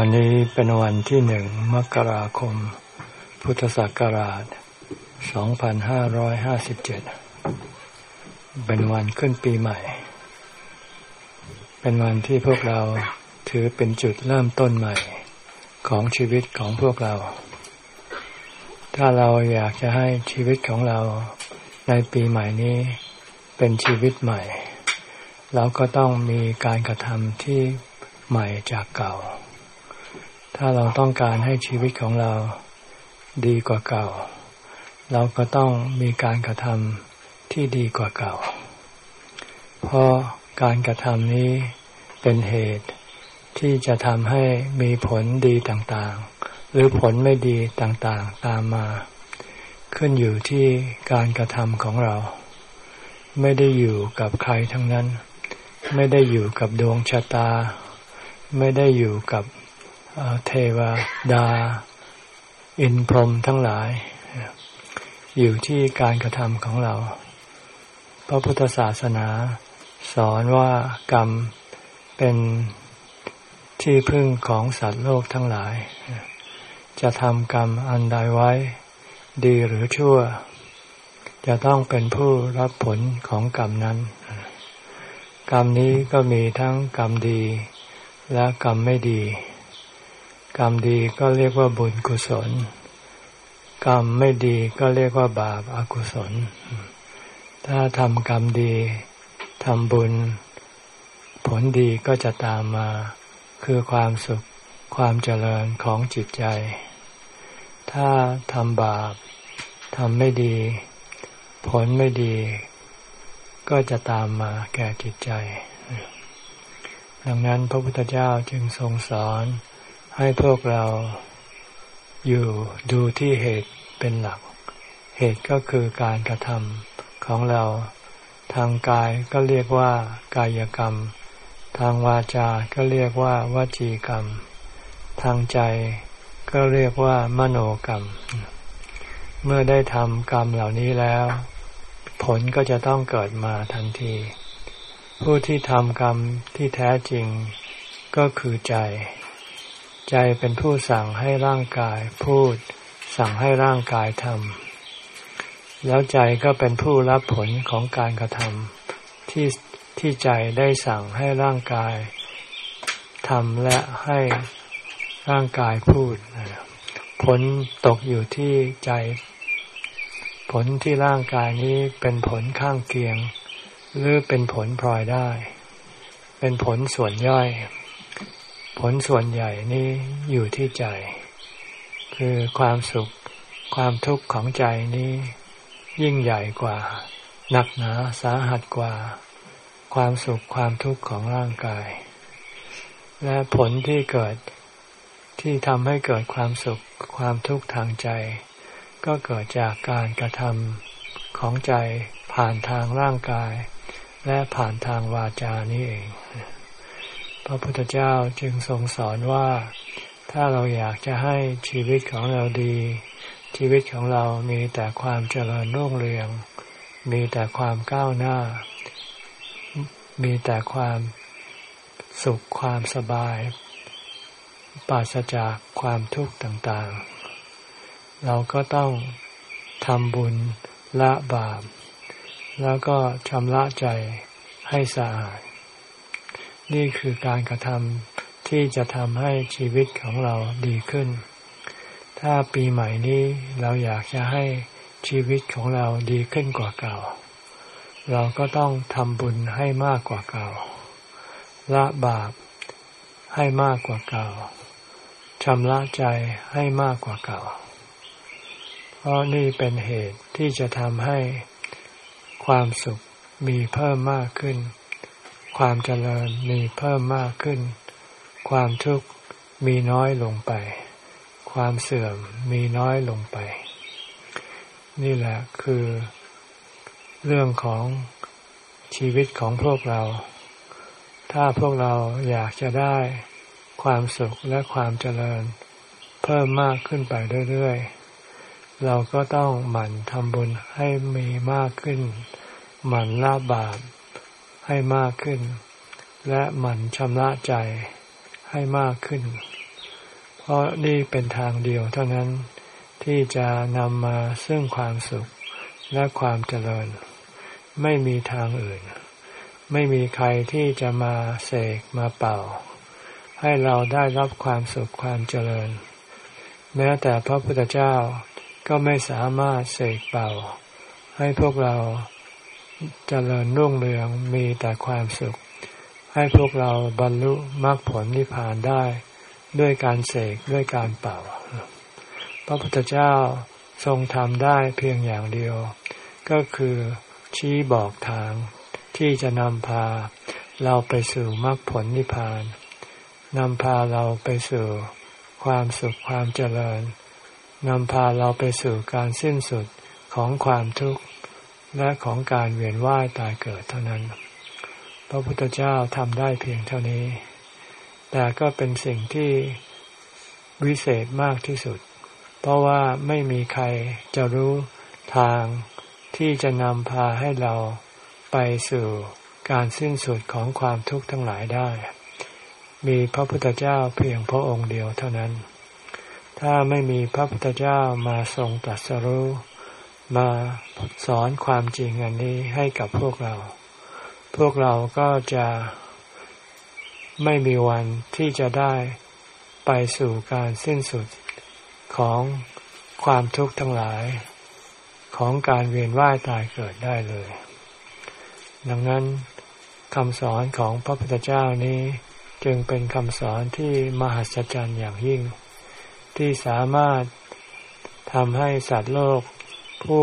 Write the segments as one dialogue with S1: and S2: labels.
S1: วันนี้เป็นวันที่หนึ่งมกราคม พุทธศักราช 2557 เป็นวันขึ้นปีใหม่ เป็นวันที่พวกเราถือเป็นจุดเริ่มต้นใหม่ของชีวิตของพวกเรา ถ้าเราอยากจะให้ชีวิตของเราในปีใหม่นี้เป็นชีวิตใหม่ เราก็ต้องมีการกระทำที่ใหม่จากเก่า ถ้าเราต้องการให้ชีวิตของเราดีกว่าเก่า เราก็ต้องมีการกระทำที่ดีกว่าเก่า เพราะการกระทำนี้เป็นเหตุที่จะทำให้มีผลดีต่างๆ หรือผลไม่ดีต่างๆตามมา ขึ้นอยู่ที่การกระทำของเรา ไม่ได้อยู่กับใครทั้งนั้น ไม่ได้อยู่กับดวงชะตา ไม่ได้อยู่กับ เทวดา อินพรหมทั้งหลาย อยู่ที่การกระทำของเรา พระพุทธศาสนา สอนว่ากรรมเป็นที่พึ่งของสัตว์โลกทั้งหลาย จะทำกรรมอันใดไว้ ดีหรือชั่ว จะต้องเป็นผู้รับผลของกรรมนั้น กรรมนี้ก็มีทั้งกรรมดีและกรรมไม่ดี กรรมดีก็เรียกว่าบุญกุศล กรรมไม่ดีก็เรียกว่าบาปอากุศล ถ้าทำกรรมดีทำบุญ ผลดีก็จะตามมา คือความสุขความเจริญของจิตใจ ถ้าทำบาปทำไม่ดี ผลไม่ดี ก็จะตามมาแก่จิตใจ ดังนั้นพระพุทธเจ้าจึงทรงสอน ให้พวกเราอยู่ดูที่เหตุเป็นหลัก เหตุก็คือการกระทำของเราทางกายก็เรียกว่ากายกรรม ทางวาจาก็เรียกว่าวาจีกรรม ทางใจก็เรียกว่ามโนกรรม เมื่อได้ทำกรรมเหล่านี้แล้ว ผลก็จะต้องเกิดมาทันที ผู้ที่ทำกรรมที่แท้จริงก็คือใจ ใจเป็นผู้สั่งให้ร่างกายพูด สั่งให้ร่างกายทำแล้วใจก็เป็นผู้รับผลของการกระทำที่ที่ใจได้สั่งให้ร่างกายทำและให้ร่างกายพูด ผลตกอยู่ที่ใจ ผลที่ร่างกายนี้เป็นผลข้างเคียง หรือเป็นผลพลอยได้ เป็นผลส่วนย่อย ผลส่วนใหญ่นี้อยู่ที่ใจ คือความสุขความทุกข์ของใจนี้ ยิ่งใหญ่กว่าหนักหนาสาหัสกว่า ความสุขความทุกข์ของร่างกาย และผลที่เกิดที่ทำให้เกิดความสุขความทุกข์ทางใจ ก็เกิดจากการกระทำของใจผ่านทางร่างกาย และผ่านทางวาจานี้เอง พระพุทธเจ้าจึงทรงสอนว่าถ้าเราอยากจะให้ชีวิตของเราดี ชีวิตของเรามีแต่ความเจริญรุ่งเรือง มีแต่ความก้าวหน้า มีแต่ความสุขความสบาย ปราศจากความทุกข์ต่างๆ เราก็ต้องทำบุญละบาป แล้วก็ชำระใจให้สะอาด นี่คือการกระทำที่จะทำให้ชีวิตของเราดีขึ้น ถ้าปีใหม่นี้เราอยากจะให้ชีวิตของเราดีขึ้นกว่าเก่า เราก็ต้องทำบุญให้มากกว่าเก่า ละบาปให้มากกว่าเก่าชำระใจให้มากกว่าเก่า เพราะนี่เป็นเหตุที่จะทำให้ความสุขมีเพิ่มมากขึ้น ความเจริญมีเพิ่มมากขึ้น ความทุกข์มีน้อยลงไป ความเสื่อมมีน้อยลงไป นี่แหละคือ เรื่องของชีวิตของพวกเรา ถ้าพวกเราอยากจะได้ความสุขและความเจริญ เพิ่มมากขึ้นไปเรื่อยๆ เราก็ต้องหมั่นทำบุญให้มีมากขึ้น หมั่นละบาป ให้มากขึ้น และหมั่นชำระใจให้มากขึ้น เพราะนี่เป็นทางเดียวเท่านั้นที่จะนำมาซึ่งความสุขและความเจริญ ไม่มีทางอื่น ไม่มีใครที่จะมาเสกมาเป่า ให้เราได้รับความสุขความเจริญ แม้แต่พระพุทธเจ้าก็ไม่สามารถเสกเป่า ให้พวกเรา เจริญรุ่งเรืองมีแต่ความสุข ให้พวกเราบรรลุมรรคผลนิพพานได้ ด้วยการเสกด้วยการเป่า พระพุทธเจ้าทรงทำได้เพียงอย่างเดียว ก็คือชี้บอกทางที่จะนำพาเราไปสู่มรรคผลนิพพานนำพาเราไปสู่ความสุขความเจริญนำพาเราไปสู่การสิ้นสุดของความทุกข์ และของการเวียนว่ายตายเกิดเท่านั้น พระพุทธเจ้าทำได้เพียงเท่านี้ แต่ก็เป็นสิ่งที่วิเศษมากที่สุด เพราะว่าไม่มีใครจะรู้ทางที่จะนำพาให้เราไปสู่การสิ้นสุดของความทุกข์ทั้งหลายได้ มีพระพุทธเจ้าเพียงพระองค์เดียวเท่านั้น ถ้าไม่มีพระพุทธเจ้ามาทรงตรัสรู้ มาสอนความจริงอันนี้ให้กับพวกเรา พวกเราก็จะไม่มีวันที่จะได้ไปสู่การสิ้นสุดของความทุกข์ทั้งหลายของการเวียนว่ายตายเกิดได้เลย ดังนั้นคำสอนของพระพุทธเจ้านี้จึงเป็นคำสอนที่มหัศจรรย์อย่างยิ่ง ที่สามารถทำให้สัตว์โลก ผู้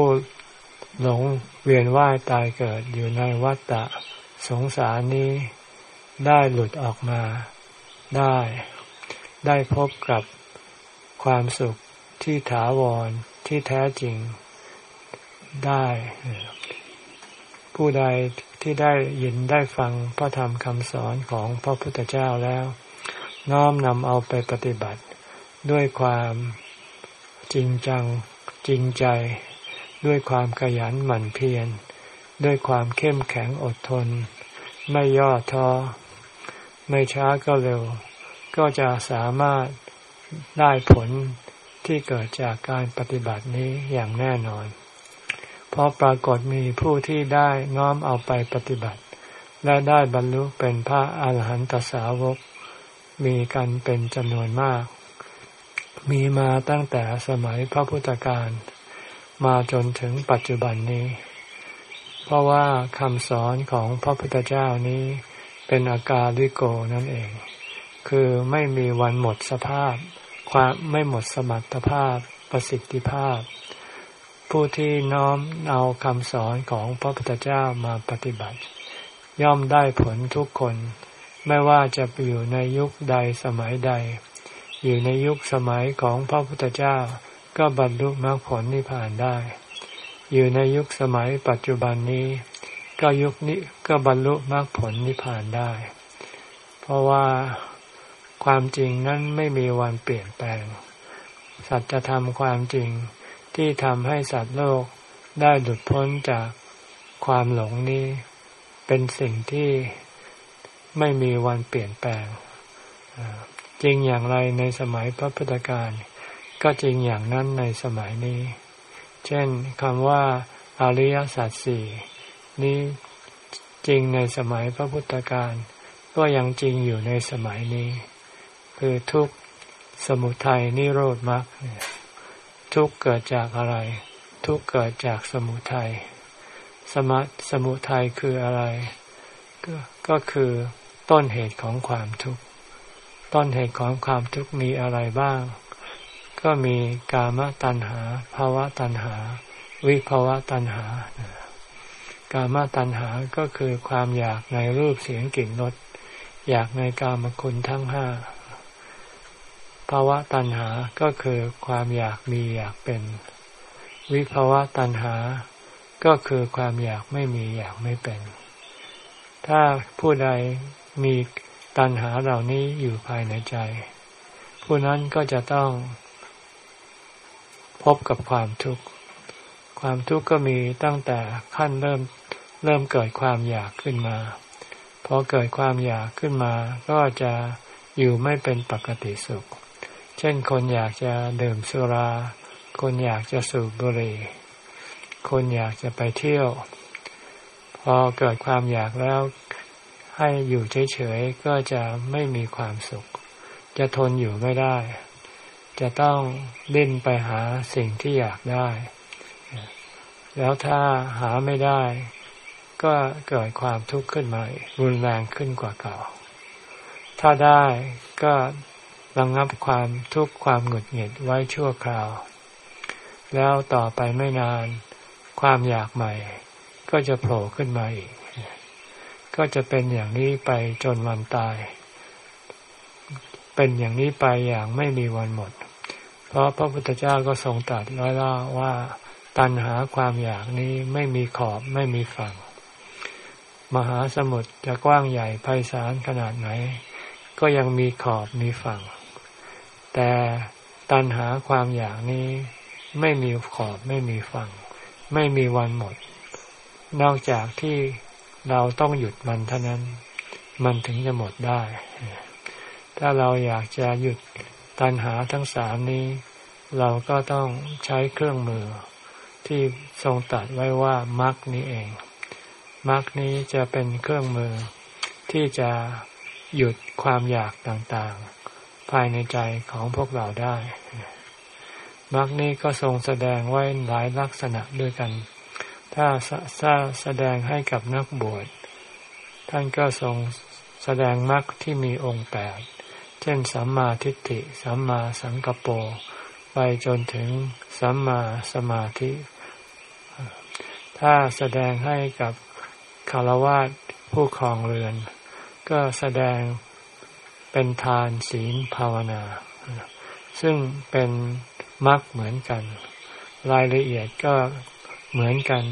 S1: หลงเวียนว่ายตายเกิดอยู่ในวัฏฏะสงสารนี้ได้หลุดออกมาได้ ได้พบกับความสุขที่ถาวรที่แท้จริงได้ ผู้ใดที่ได้ยินได้ฟังพระธรรมคำสอนของพระพุทธเจ้าแล้ว น้อมนำเอาไปปฏิบัติด้วยความจริงจังจริงใจ ด้วยความขยันหมั่นเพียร ด้วยความเข้มแข็งอดทน ไม่ย่อท้อ ไม่ช้าก็เร็ว ก็จะสามารถได้ผลที่เกิดจากการปฏิบัตินี้อย่างแน่นอน เพราะปรากฏมีผู้ที่ได้น้อมเอาไปปฏิบัติ และได้บรรลุเป็นพระอาหารหันตสาวก มีกันเป็นจำนวนมาก มีมาตั้งแต่สมัยพระพุทธการ มาจนถึงปัจจุบันนี้ เพราะว่าคำสอนของพระพุทธเจ้านี้เป็นอากาลิโกนั่นเอง คือไม่มีวันหมดสภาพ ความไม่หมดสมรรถภาพประสิทธิภาพ ผู้ที่น้อมเอาคำสอนของพระพุทธเจ้ามาปฏิบัติ ย่อมได้ผลทุกคน ไม่ว่าจะอยู่ในยุคใดสมัยใด อยู่ในยุคสมัยของพระพุทธเจ้า ก็บรรลุมรรคผลนิพพานได้ อยู่ในยุคสมัยปัจจุบันนี้ ก็ยุคนี้ก็บรรลุมรรคผลนิพพานได้ เพราะว่าความจริงนั้นไม่มีวันเปลี่ยนแปลง สัจธรรมความจริงที่ทำให้สัตว์โลกได้หลุดพ้นจากความหลงนี้ เป็นสิ่งที่ไม่มีวันเปลี่ยนแปลง จริงอย่างไรในสมัยพระพุทธการ ก็จริงอย่างนั้นในสมัยนี้ เช่นคำว่าอริยสัจสี่นี้จริงในสมัยพระพุทธการก็ยังจริงอยู่ในสมัยนี้ คือทุกสมุทัยนิโรธมรรคทุกเกิดจากอะไร ทุกเกิดจากสมุทัยสมสมุทัยคืออะไรกก็คือต้นเหตุของความทุกข์ต้นเหตุของความทุกข์มีอะไรบ้าง ก็มีกามตัณหาภาวะตัณหา วิภาวะตัณหา กามตัณหาก็คือความอยากในรูปเสียงกลิ่นรสอยากในกามคุณทั้งห้าภาวะตัณหาก็คือความอยากมีอยากเป็น วิภาวะตัณหา ก็คือความอยากไม่มีอยากไม่เป็น ถ้าผู้ใดมีตัณหาเหล่านี้อยู่ภายในใจ ผู้นั้นก็จะต้อง พบกับความทุกข์ ความทุกข์ก็มีตั้งแต่ขั้นเริ่มเริ่มเกิดความอยากขึ้นมา พอเกิดความอยากขึ้นมา ก็จะอยู่ไม่เป็นปกติสุข เช่นคนอยากจะดื่มสุรา คนอยากจะสูบบุหรี่ คนอยากจะไปเที่ยว พอเกิดความอยากแล้วให้อยู่เฉยๆก็จะไม่มีความสุข จะทนอยู่ไม่ได้ จะต้องดิ้นไปหาสิ่งที่อยากได้ แล้วถ้าหาไม่ได้ ก็เกิดความทุกข์ขึ้นมารุนแรงขึ้นกว่าเก่า ถ้าได้ก็ระงงับความทุกข์ความหงุดหงิดไว้ชั่วคราว แล้วต่อไปไม่นาน ความอยากใหม่ ก็จะโผล่ขึ้นมาอีก ก็จะเป็นอย่างนี้ไปจนวันตาย เป็นอย่างนี้ไปอย่างไม่มีวันหมด เพราะพระพุทธเจ้าก็ทรงตรัสร้อยล่าว่าตัณหาความอยากนี้ไม่มีขอบไม่มีฝั่ง มหาสมุทรจะกว้างใหญ่ไพศาลขนาดไหน ก็ยังมีขอบมีฝั่ง แต่ตัณหาความอยากนี้ไม่มีขอบไม่มีฝั่ง ไม่มีวันหมด นอกจากที่เราต้องหยุดมันเท่านั้น มันถึงจะหมดได้ ถ้าเราอยากจะหยุดตัณหาทั้งสามนี้ เราก็ต้องใช้เครื่องมือที่ทรงตัดไว้ว่ามรรคนี้เองมรรคนี้จะเป็นเครื่องมือที่จะหยุดความอยากต่างๆ ภายในใจของพวกเราได้มรรคนี้ก็ทรงแสดงไว้หลายลักษณะด้วยกัน ถ้าแสดงให้กับนักบวชท่านก็ทรงแสดงมรรคที่มีองค์แปด เช่นสัมมาทิฏฐิ สัมมาสังกปรไปจนถึงสัมมาสมาธิ ถ้าแสดงให้กับคารวะผู้ครองเรือน ก็แสดงเป็นทานศีลภาวนา ซึ่งเป็นมรรคเหมือนกัน รายละเอียดก็เหมือนกัน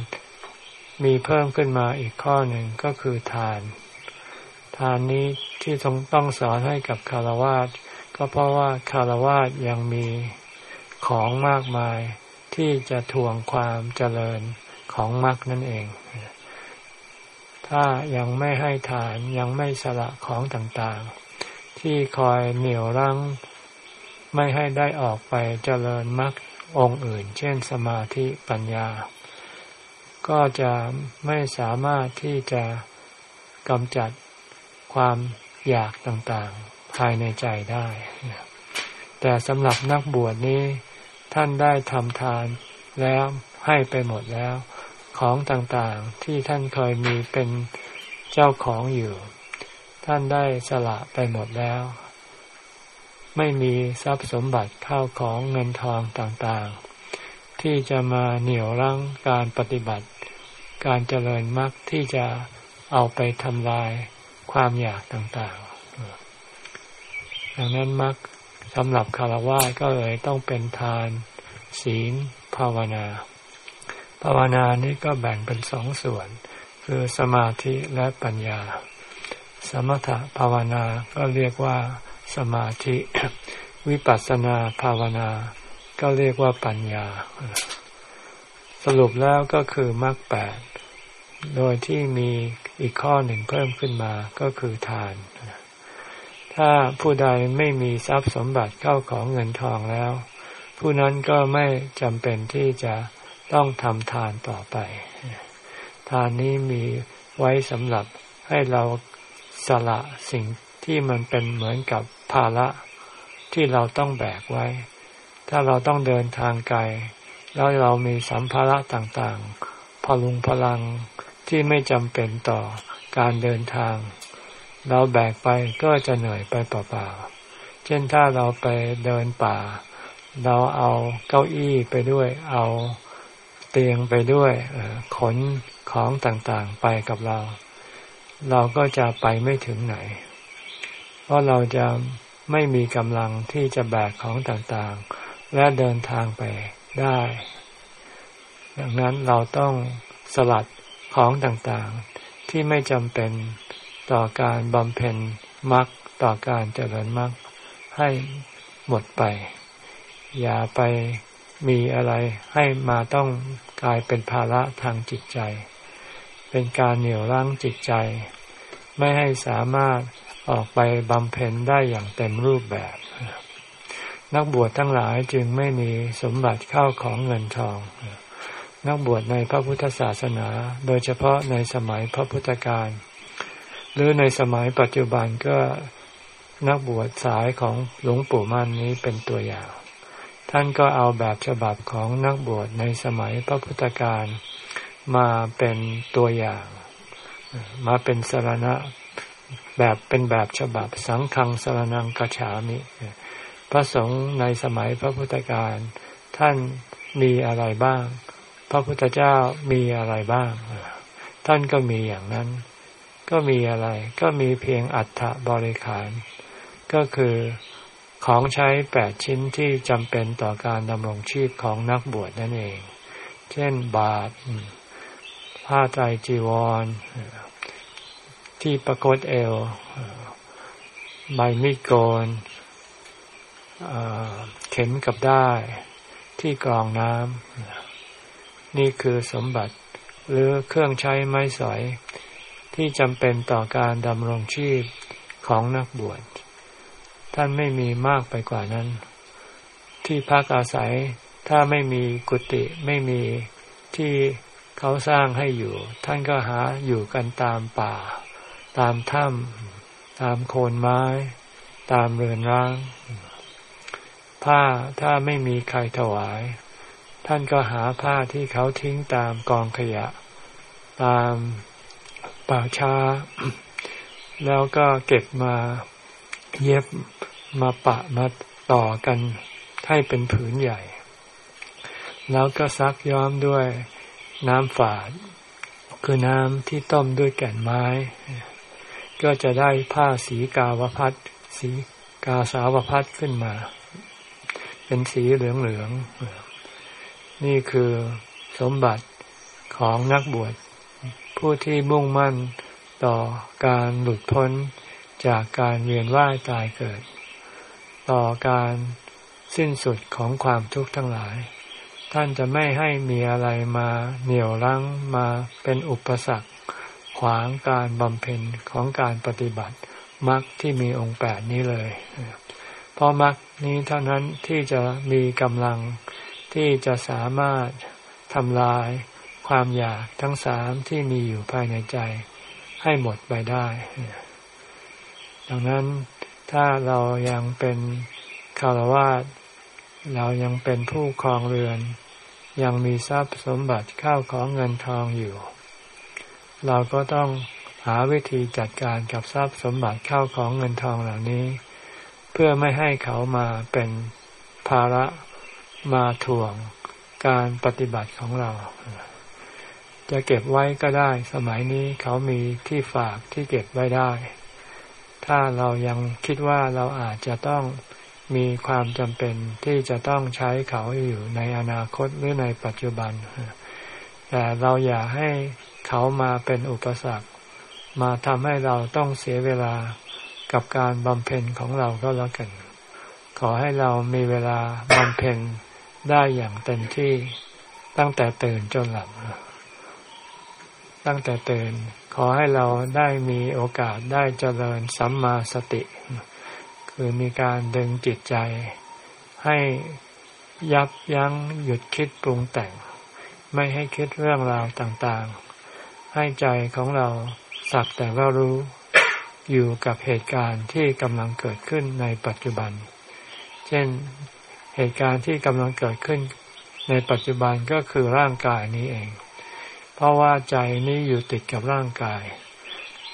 S1: มีเพิ่มขึ้นมาอีกข้อหนึ่งก็คือทาน ทานนี้ที่ทรงต้องสอนให้กับคารวะก็เพราะว่าคารวะยังมีของมากมายที่จะทวงความเจริญของมรรคนั่นเอง ถ้ายังไม่ให้ทานยังไม่สละของต่างๆ ที่คอยเหนี่ยวรั้งไม่ให้ได้ออกไปเจริญมรรคองค์อื่น เช่นสมาธิปัญญา ก็จะไม่สามารถที่จะกำจัด ความอยากต่างๆ ภายในใจได้ แต่สำหรับนักบวชนี้ ท่านได้ทำทานแล้วให้ไปหมดแล้ว ของต่างๆที่ท่านเคยมีเป็นเจ้าของอยู่ ท่านได้สละไปหมดแล้ว ไม่มีทรัพย์สมบัติเข้าของเงินทองต่างๆ ที่จะมาเหนี่ยวรั้งการปฏิบัติ การเจริญมรรคที่จะเอาไปทำลาย ความอยากต่างๆ ดังนั้นมรรคสำหรับคารวะก็เลยต้องเป็นทาน ศีล ภาวนา ภาวนานี้ก็แบ่งเป็นสองส่วน คือสมาธิและปัญญา สมถภาวนาก็เรียกว่าสมาธิ วิปัสสนาภาวนา ก็เรียกว่าปัญญา สรุปแล้วก็คือมรรคแปด โดยที่มีอีกข้อหนึ่งเพิ่มขึ้นมาก็คือทาน ถ้าผู้ใดไม่มีทรัพย์สมบัติเข้าของเงินทองแล้ว ผู้นั้นก็ไม่จำเป็นที่จะต้องทำทานต่อไป ทานนี้มีไว้สำหรับให้เราสละสิ่งที่มันเป็นเหมือนกับภาระที่เราต้องแบกไว้ ถ้าเราต้องเดินทางไกล แล้วเรามีสัมภาระต่างๆ พลุงพลัง ที่ไม่จำเป็นต่อการเดินทาง เราแบกไปก็จะเหนื่อยไปเปล่าๆเช่นถ้าเราไปเดินป่า เราเอาเก้าอี้ไปด้วย เอาเตียงไปด้วยขนของต่างๆไปกับเรา เราก็จะไปไม่ถึงไหน เพราะเราจะไม่มีกำลังที่จะแบกของต่างๆ และเดินทางไปได้ ดังนั้นเราต้องสลัด ของต่างๆ ที่ไม่จำเป็นต่อการบำเพ็ญมรรคต่อการเจริญมรรคให้หมดไป อย่าไปมีอะไรให้มาต้องกลายเป็นภาระทางจิตใจ เป็นการเหนี่ยวรั้งจิตใจ ไม่ให้สามารถออกไปบำเพ็ญได้อย่างเต็มรูปแบบ นักบวชทั้งหลายจึงไม่มีสมบัติเข้าของเงินทอง นักบวชในพระพุทธศาสนา โดยเฉพาะในสมัยพระพุทธการ หรือในสมัยปัจจุบันก็นักบวชสายของหลวงปู่มั่นนี้เป็นตัวอย่าง ท่านก็เอาแบบฉบับของนักบวชในสมัยพระพุทธการมาเป็นตัวอย่าง มาเป็นสารณะแบบเป็นแบบฉบับสังฆังสารนังกัจฉามิพระสงฆ์ในสมัยพระพุทธการ ท่านมีอะไรบ้าง พระพุทธเจ้ามีอะไรบ้าง ท่านก็มีอย่างนั้น ก็มีอะไร ก็มีเพียงอัฐบริขาร ก็คือของใช้แปดชิ้นที่จำเป็นต่อการดำรงชีพของนักบวชนั่นเอง เช่นบาทผ้าไตรจีวร ที่ประกฏเอวใบมีดโกนเข็มกับได้ ที่กรองน้ำ นี่คือสมบัติหรือเครื่องใช้ไม้สอย ที่จำเป็นต่อการดำรงชีพของนักบวช ท่านไม่มีมากไปกว่านั้น ที่พักอาศัยถ้าไม่มีกุฏิไม่มีที่เขาสร้างให้อยู่ ท่านก็หาอยู่กันตามป่า ตามถ้ำตามโคนไม้ ตามเรือนร้าง ผ้าถ้าไม่มีใครถวาย ท่านก็หาผ้าที่เขาทิ้งตามกองขยะ ตามป่าช้า แล้วก็เก็บมาเย็บมาปะมาต่อกันให้เป็นผืนใหญ่ แล้วก็ซักย้อมด้วยน้ำฝาด คือน้ำที่ต้มด้วยแก่นไม้ ก็จะได้ผ้าสีกาวพัดสีกาสาวพัดขึ้นมา เป็นสีเหลืองๆ นี่คือสมบัติของนักบวช ผู้ที่มุ่งมั่นต่อการหลุดพ้นจากการเวียนว่ายตายเกิด ต่อการสิ้นสุดของความทุกข์ทั้งหลาย ท่านจะไม่ให้มีอะไรมาเหนี่ยวรั้งมาเป็นอุปสรรค ขวางการบำเพ็ญของการปฏิบัติมรรคที่มีองค์แปดนี้เลย เพราะมรรคนี้เท่านั้นที่จะมีกำลัง ที่จะสามารถทำลายความอยากทั้งสามที่มีอยู่ภายในใจ ให้หมดไปได้ ดังนั้นถ้าเรายังเป็นคารวาสเรายังเป็นผู้ครองเรือน ยังมีทรัพย์สมบัติข้าวของเงินทองอยู่ เราก็ต้องหาวิธีจัดการกับทรัพย์สมบัติข้าวของเงินทองเหล่านี้ เพื่อไม่ให้เขามาเป็นภาระ มาถ่วงการปฏิบัติของเรา จะเก็บไว้ก็ได้ สมัยนี้เขามีที่ฝากที่เก็บไว้ได้ ถ้าเรายังคิดว่าเราอาจจะต้องมีความจำเป็นที่จะต้องใช้เขาอยู่ในอนาคตหรือในปัจจุบัน แต่เราอย่าให้เขามาเป็นอุปสรรค มาทำให้เราต้องเสียเวลากับการบำเพ็ญของเราก็แล้วกัน ขอให้เรามีเวลาบำเพ็ญ ได้อย่างเต็มที่ตั้งแต่ตื่นจนหลับ ตั้งแต่ตื่น ขอให้เราได้มีโอกาสได้เจริญสัมมาสติ คือมีการดึงจิตใจ ให้ยับยั้งหยุดคิดปรุงแต่ง ไม่ให้คิดเรื่องราวต่างๆ ให้ใจของเราสักแต่ว่ารู้อยู่กับเหตุการณ์ที่กำลังเกิดขึ้นในปัจจุบัน เช่น เหตุการณ์ที่กำลังเกิดขึ้น ในปัจจุบันก็คือร่างกายนี้เอง เพราะว่าใจนี้อยู่ติดกับร่างกาย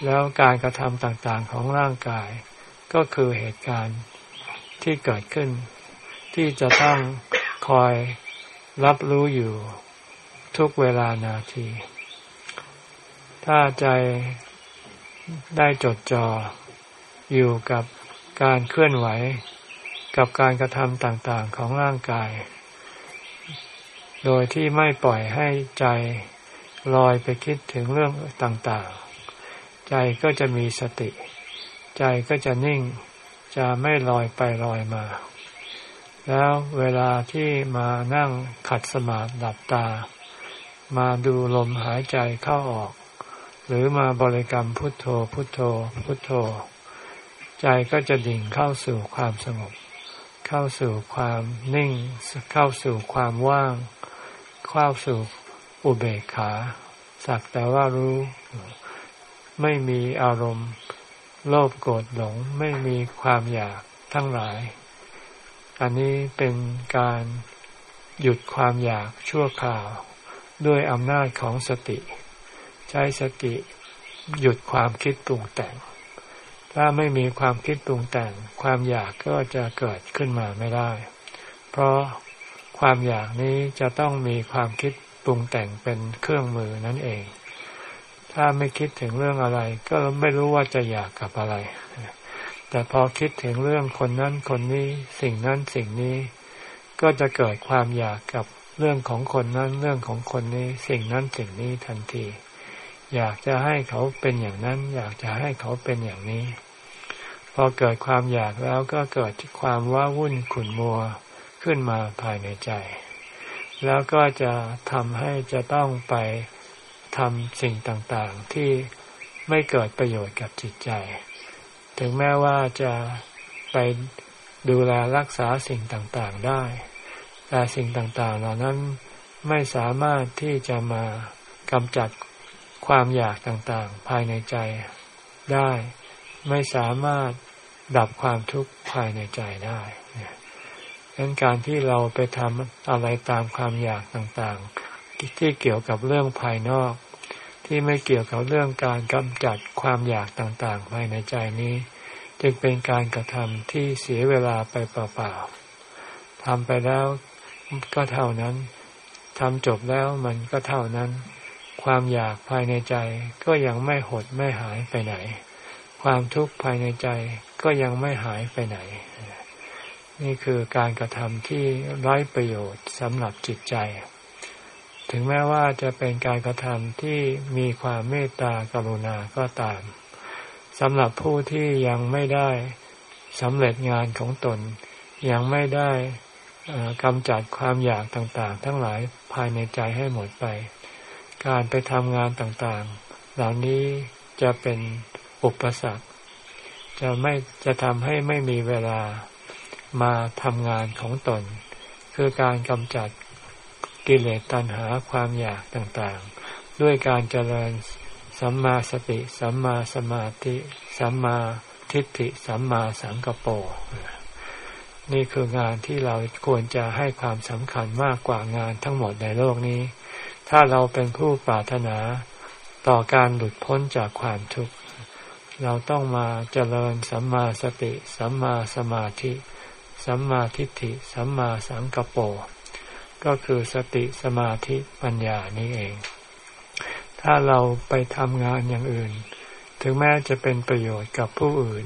S1: แล้วการกระทำต่างๆของร่างกาย ก็คือเหตุการณ์ที่เกิดขึ้น ที่จะต้องคอยรับรู้อยู่ทุกเวลานาที ถ้าใจได้จดจ่ออยู่กับการเคลื่อนไหว กับการกระทำต่างๆของร่างกาย โดยที่ไม่ปล่อยให้ใจลอยไปคิดถึงเรื่องต่างๆ ใจก็จะมีสติ ใจก็จะนิ่ง จะไม่ลอยไปลอยมา แล้วเวลาที่มานั่งขัดสมาธิหลับตา มาดูลมหายใจเข้าออก หรือมาบริกรรมพุทโธพุทโธ พุทโธ ใจก็จะดิ่งเข้าสู่ความสงบ เข้าสู่ความนิ่ง เข้าสู่ความว่าง เข้าสู่อุเบกขา สักแต่ว่ารู้ ไม่มีอารมณ์ โลภโกรธหลง ไม่มีความอยากทั้งหลาย อันนี้เป็นการหยุดความอยากชั่วคราว ด้วยอำนาจของสติ ใช้สติหยุดความคิดปรุงแต่ง ถ้าไม่มีความคิดปรุงแต่ง ความอยากก็จะเกิดขึ้นมาไม่ได้ เพราะความอยากนี้จะต้องมีความคิดปรุงแต่งเป็นเครื่องมือนั่นเอง ถ้าไม่คิดถึงเรื่องอะไร ก็ไม่รู้ว่าจะอยากกับอะไร แต่พอคิดถึงเรื่องคนนั้นคนนี้ สิ่งนั้นสิ่งนี้ ก็จะเกิดความอยากกับเรื่องของคนนั้นเรื่องของคนนี้ สิ่งนั้นสิ่งนี้ทันที อยากจะให้เขาเป็นอย่างนั้น อยากจะให้เขาเป็นอย่างนี้ พอเกิดความอยากแล้วก็เกิดความว้าวุ่นขุ่นมัวขึ้นมาภายในใจ แล้วก็จะทำให้จะต้องไปทำสิ่งต่างๆ ที่ไม่เกิดประโยชน์กับจิตใจ ถึงแม้ว่าจะไปดูแลรักษาสิ่งต่างๆได้ แต่สิ่งต่างๆ เหล่านั้นไม่สามารถที่จะมากำจัดความอยากต่างๆ ภายในใจได้ ไม่สามารถดับความทุกข์ภายในใจได้ดังนั้นการที่เราไปทำอะไรตามความอยากต่างๆ ที่เกี่ยวกับเรื่องภายนอก ที่ไม่เกี่ยวกับเรื่องการกำจัดความอยากต่างๆ ภายในใจนี้ จึงเป็นการกระทำที่เสียเวลาไปเปล่าๆทำไปแล้วก็เท่านั้นทำจบแล้วมันก็เท่านั้น ความอยากภายในใจก็ยังไม่หดไม่หายไปไหน ความทุกข์ภายในใจก็ยังไม่หายไปไหน นี่คือการกระทำที่ไร้ประโยชน์สำหรับจิตใจ ถึงแม้ว่าจะเป็นการกระทำที่มีความเมตตากรุณาก็ตามสำหรับผู้ที่ยังไม่ได้สำเร็จงานของตน ยังไม่ได้กำจัดความอยากต่างๆ ทั้งหลายภายในใจให้หมดไป การไปทำงานต่างๆ เหล่านี้จะเป็น อุปสรรค จะไม่จะทำให้ไม่มีเวลามาทำงานของตน คือการกำจัดกิเลสตัณหาความอยากต่างๆ ด้วยการเจริญสัมมาสติ สัมมาสมาธิ สัมมาทิฏฐิ สัมมาสังกปรนี่คืองานที่เราควรจะให้ความสำคัญมากกว่างานทั้งหมดในโลกนี้ ถ้าเราเป็นผู้ปรารถนาต่อการหลุดพ้นจากความทุกข์ เราต้องมาเจริญสัมมาสติ สัมมาสมาธิ สัมมาทิฏฐิ สัมมาสังกปรก็คือสติสมาธิปัญญานี้เอง ถ้าเราไปทำงานอย่างอื่น ถึงแม้จะเป็นประโยชน์กับผู้อื่น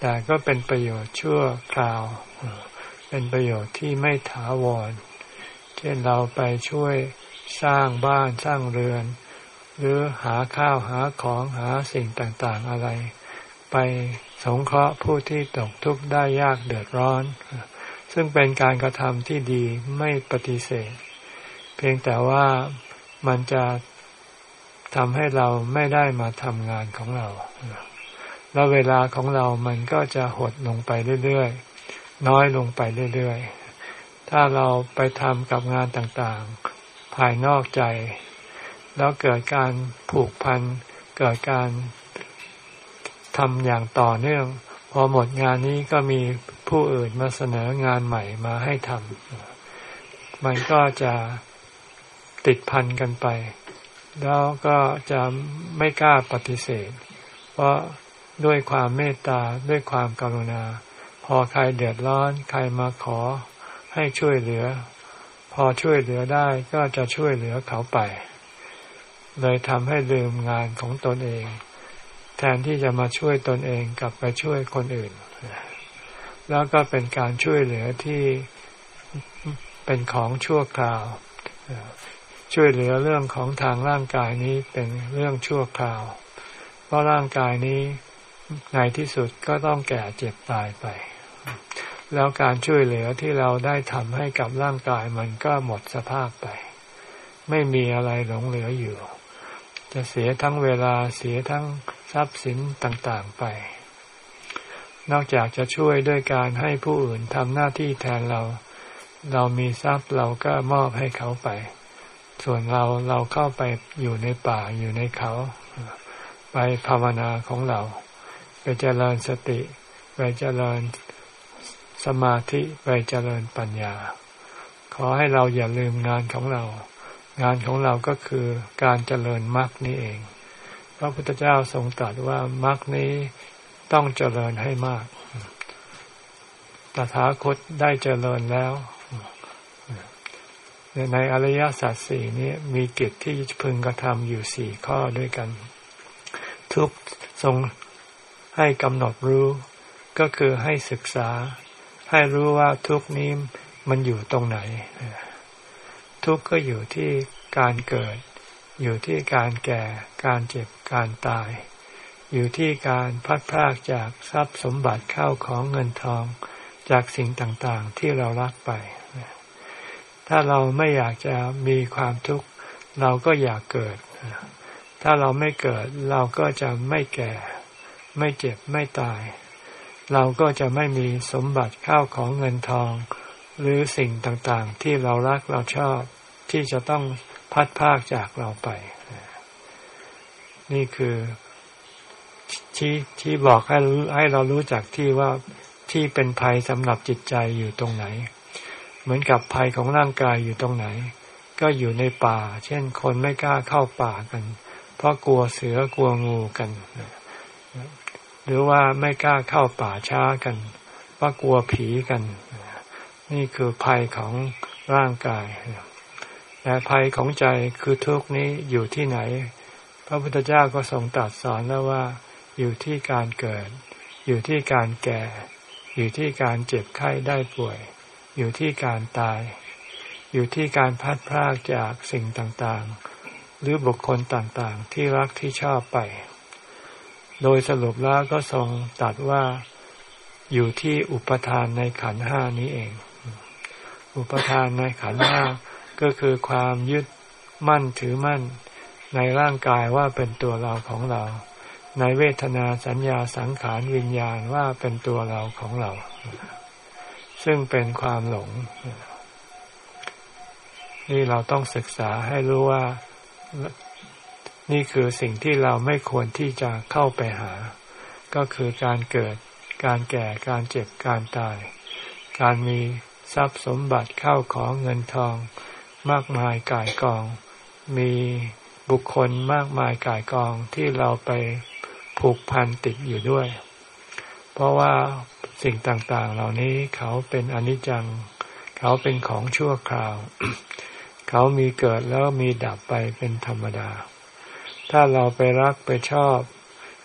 S1: แต่ก็เป็นประโยชน์ชั่วคราว เป็นประโยชน์ที่ไม่ถาวร เช่นเราไปช่วยสร้างบ้านสร้างเรือน หรือหาข้าวหาของหาสิ่งต่างๆอะไร ไปสงเคราะห์ผู้ที่ตกทุกข์ได้ยากเดือดร้อน ซึ่งเป็นการกระทำที่ดีไม่ปฏิเสธ เพียงแต่ว่ามันจะทำให้เราไม่ได้มาทำงานของเรา แล้วเวลาของเรามันก็จะหดลงไปเรื่อยๆ น้อยลงไปเรื่อยๆ ถ้าเราไปทำกับงานต่างๆ ภายนอกใจ แล้วเกิดการผูกพัน เกิดการทำอย่างต่อเนื่อง พอหมดงานนี้ก็มีผู้อื่นมาเสนองานใหม่มาให้ทำมันก็จะติดพันกันไป แล้วก็จะไม่กล้าปฏิเสธ เพราะด้วยความเมตตาด้วยความกรุณา พอใครเดือดร้อน ใครมาขอให้ช่วยเหลือ พอช่วยเหลือได้ก็จะช่วยเหลือเขาไป เลยทำให้ลืมงานของตนเอง แทนที่จะมาช่วยตนเองกลับไปช่วยคนอื่น แล้วก็เป็นการช่วยเหลือที่เป็นของชั่วคราว ช่วยเหลือเรื่องของทางร่างกายนี้เป็นเรื่องชั่วคราว เพราะร่างกายนี้ในที่สุดก็ต้องแก่เจ็บตายไป แล้วการช่วยเหลือที่เราได้ทำให้กับร่างกายมันก็หมดสภาพไป ไม่มีอะไรหลงเหลืออยู่ จะเสียทั้งเวลาเสียทั้งทรัพย์สินต่างๆไป นอกจากจะช่วยด้วยการให้ผู้อื่นทำหน้าที่แทนเรา เรามีทรัพย์เราก็มอบให้เขาไป ส่วนเราเราเข้าไปอยู่ในป่าอยู่ในเขา ไปภาวนาของเรา ไปเจริญสติ ไปเจริญสมาธิ ไปเจริญปัญญา ขอให้เราอย่าลืมงานของเรา งานของเราก็คือการเจริญมรรคนี้เอง พระพุทธเจ้าทรงตรัสว่ามรรคนี้ต้องเจริญให้มาก ตถาคตได้เจริญแล้ว ในอริยสัจสี่นี้มีกิจที่พึงกระทำอยู่สี่ข้อด้วยกัน ทุกทรงให้กำหนดรู้ก็คือให้ศึกษา ให้รู้ว่าทุกนี้มันอยู่ตรงไหน ทุกข์ก็อยู่ที่การเกิด อยู่ที่การแก่ การเจ็บ การตาย อยู่ที่การพัดพรากจากทรัพย์สมบัติเข้าของเงินทองจากสิ่งต่างๆที่เรารักไป ถ้าเราไม่อยากจะมีความทุกข์เราก็อยากเกิด ถ้าเราไม่เกิดเราก็จะไม่แก่ ไม่เจ็บ ไม่ตาย เราก็จะไม่มีสมบัติเข้าของเงินทอง หรือสิ่งต่างๆที่เรารักเราชอบ ที่จะต้องพัดพากจากเราไป นี่คือชี้ชี้บอกให้ให้เรารู้จักที่ว่าที่เป็นภัยสำหรับจิตใจอยู่ตรงไหน เหมือนกับภัยของร่างกายอยู่ตรงไหน ก็อยู่ในป่า เช่น คนไม่กล้าเข้าป่ากัน เพราะกลัวเสือกลัวงูกัน หรือว่าไม่กล้าเข้าป่าช้ากัน เพราะกลัวผีกัน นี่คือภัยของร่างกาย แต่ภัยของใจคือทุกนี้อยู่ที่ไหน พระพุทธเจ้าก็ทรงตรัสสอนแล้วว่า อยู่ที่การเกิด อยู่ที่การแก่ อยู่ที่การเจ็บไข้ได้ป่วย อยู่ที่การตาย อยู่ที่การพัดพรากจากสิ่งต่างๆ หรือบุคคลต่างๆ ที่รักที่ชอบไป โดยสรุปแล้วก็ทรงตัดว่าอยู่ที่อุปทานในขันห้านี้เอง อุปทานในขันห้า ก็คือความยึดมั่นถือมั่น ในร่างกายว่าเป็นตัวเราของเรา ในเวทนาสัญญาสังขารวิญญาณว่าเป็นตัวเราของเรา ซึ่งเป็นความหลง นี่เราต้องศึกษาให้รู้ว่านี่คือสิ่งที่เราไม่ควรที่จะเข้าไปหา ก็คือการเกิด การแก่ การเจ็บ การตาย การมีทรัพย์สมบัติเข้าของเงินทอง มากมายกายกอง มีบุคคลมากมายกายกองที่เราไปผูกพันติดอยู่ด้วย เพราะว่าสิ่งต่างๆ เหล่านี้เขาเป็นอนิจจัง เขาเป็นของชั่วคราว เขามีเกิดแล้วมีดับไปเป็นธรรมดา ถ้าเราไปรักไปชอบ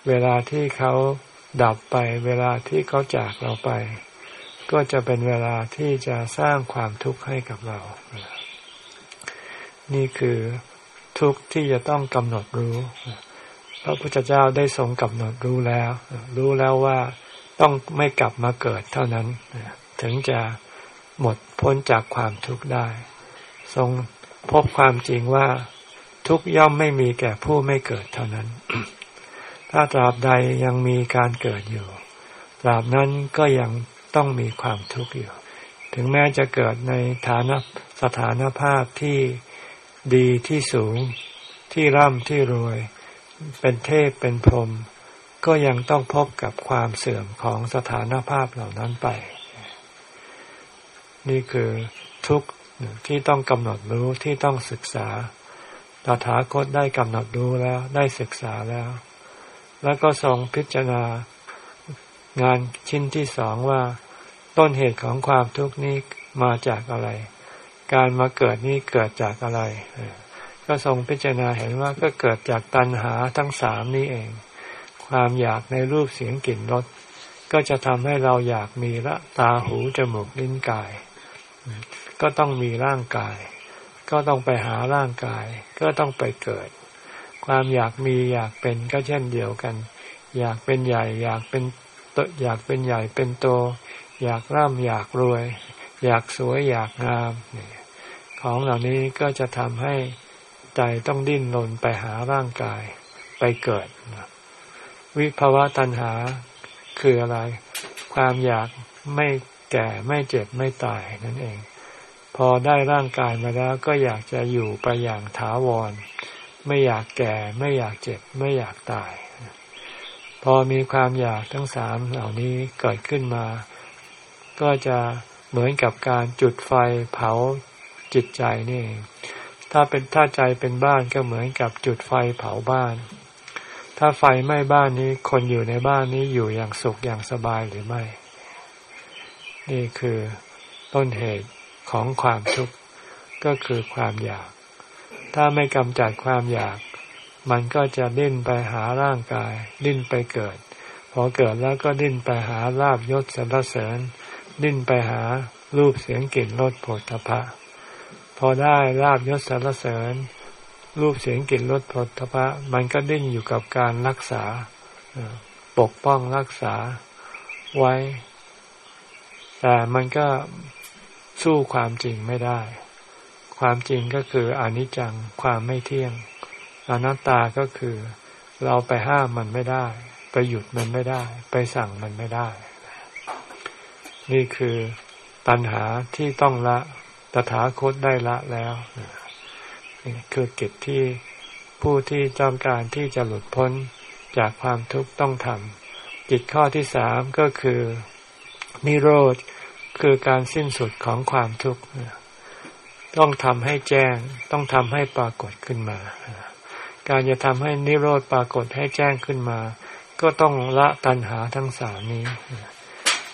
S1: เวลาที่เขาดับไป เวลาที่เขาจากเราไป ก็จะเป็นเวลาที่จะสร้างความทุกข์ให้กับเรา นี่คือทุกข์ที่จะต้องกำหนดรู้ พระพุทธเจ้าได้ทรงกำหนดรู้แล้ว รู้แล้วว่าต้องไม่กลับมาเกิดเท่านั้น ถึงจะหมดพ้นจากความทุกข์ได้ ทรงพบความจริงว่าทุกย่อมไม่มีแก่ผู้ไม่เกิดเท่านั้น ถ้าตราบใดยังมีการเกิดอยู่ ตราบนั้นก็ยังต้องมีความทุกข์อยู่ ถึงแม้จะเกิดในฐานะสถานภาพที่ ดีที่สูง ที่ร่ำที่รวย เป็นเทพเป็นพรหมก็ยังต้องพบกับความเสื่อมของสถานภาพเหล่านั้นไป นี่คือทุกข์ที่ต้องกำหนดรู้ที่ต้องศึกษาตถาคตได้กำหนดรู้แล้วได้ศึกษาแล้ว แล้วก็ทรงพิจารณางานชิ้นที่สองว่า ต้นเหตุของความทุกข์นี้มาจากอะไร การมาเกิดนี้เกิดจากอะไร ก็ทรงพิจารณาเห็นว่าก็เกิดจากตัณหาทั้งสามนี้เอง ความอยากในรูปเสียงกลิ่นรสก็จะทำให้เราอยากมีละตาหูจมูกลิ้นกาย ก็ต้องมีร่างกาย ก็ต้องไปหาร่างกาย ก็ต้องไปเกิด ความอยากมีอยากเป็นก็เช่นเดียวกัน อยากเป็นใหญ่ อยากเป็นตอยากเป็นใหญ่เป็นโต อยากร่ำอยากรวย อยากสวยอยากงาม ของเหล่านี้ก็จะทำให้ใจต้องดิ้นรนไปหาร่างกายไปเกิด วิภาวะตัณหาคืออะไร ความอยากไม่แก่ไม่เจ็บไม่ตายนั่นเอง พอได้ร่างกายมาแล้วก็อยากจะอยู่ไปอย่างถาวร ไม่อยากแก่ไม่อยากเจ็บไม่อยากตาย พอมีความอยากทั้งสามเหล่านี้เกิดขึ้นมา ก็จะเหมือนกับการจุดไฟเผา จิตใจนี่ถ้าเป็นถ้าใจเป็นบ้านก็เหมือนกับจุดไฟเผาบ้าน ถ้าไฟไหม้บ้านนี้ คนอยู่ในบ้านนี้อยู่อย่างสุขอย่างสบายหรือไม่ นี่คือต้นเหตุของความทุกข์ก็คือความอยาก ถ้าไม่กำจัดความอยาก มันก็จะดิ้นไปหาร่างกาย ดิ้นไปเกิด พอเกิดแล้วก็ดิ้นไปหาลาบยศสรรเสริญ ดิ้นไปหารูปเสียงกลิ่นรสผลตภะ พอได้ลาบยศสารเสริญ รูปเสียงกลิ่นรสผลทพะมันก็ดิ้นอยู่กับการรักษาปกป้องรักษาไว้ แต่มันก็สู้ความจริงไม่ได้ ความจริงก็คืออนิจจังความไม่เที่ยงอนัตตาก็คือ เราไปห้ามมันไม่ได้ ไปหยุดมันไม่ได้ ไปสั่งมันไม่ได้ นี่คือปัญหาที่ต้องละ ตถาคตได้ละแล้วนี่คือกิจที่ผู้ที่จองการที่จะหลุดพ้นจากความทุกข์ต้องทำกิจข้อที่สามก็คือ นิโรธคือการสิ้นสุดของความทุกข์ต้องทำให้แจ้ง ต้องทำให้ปรากฏขึ้นมา การจะทำให้นิโรธปรากฏให้แจ้งขึ้นมา ก็ต้องละตัณหาทั้งสามนี้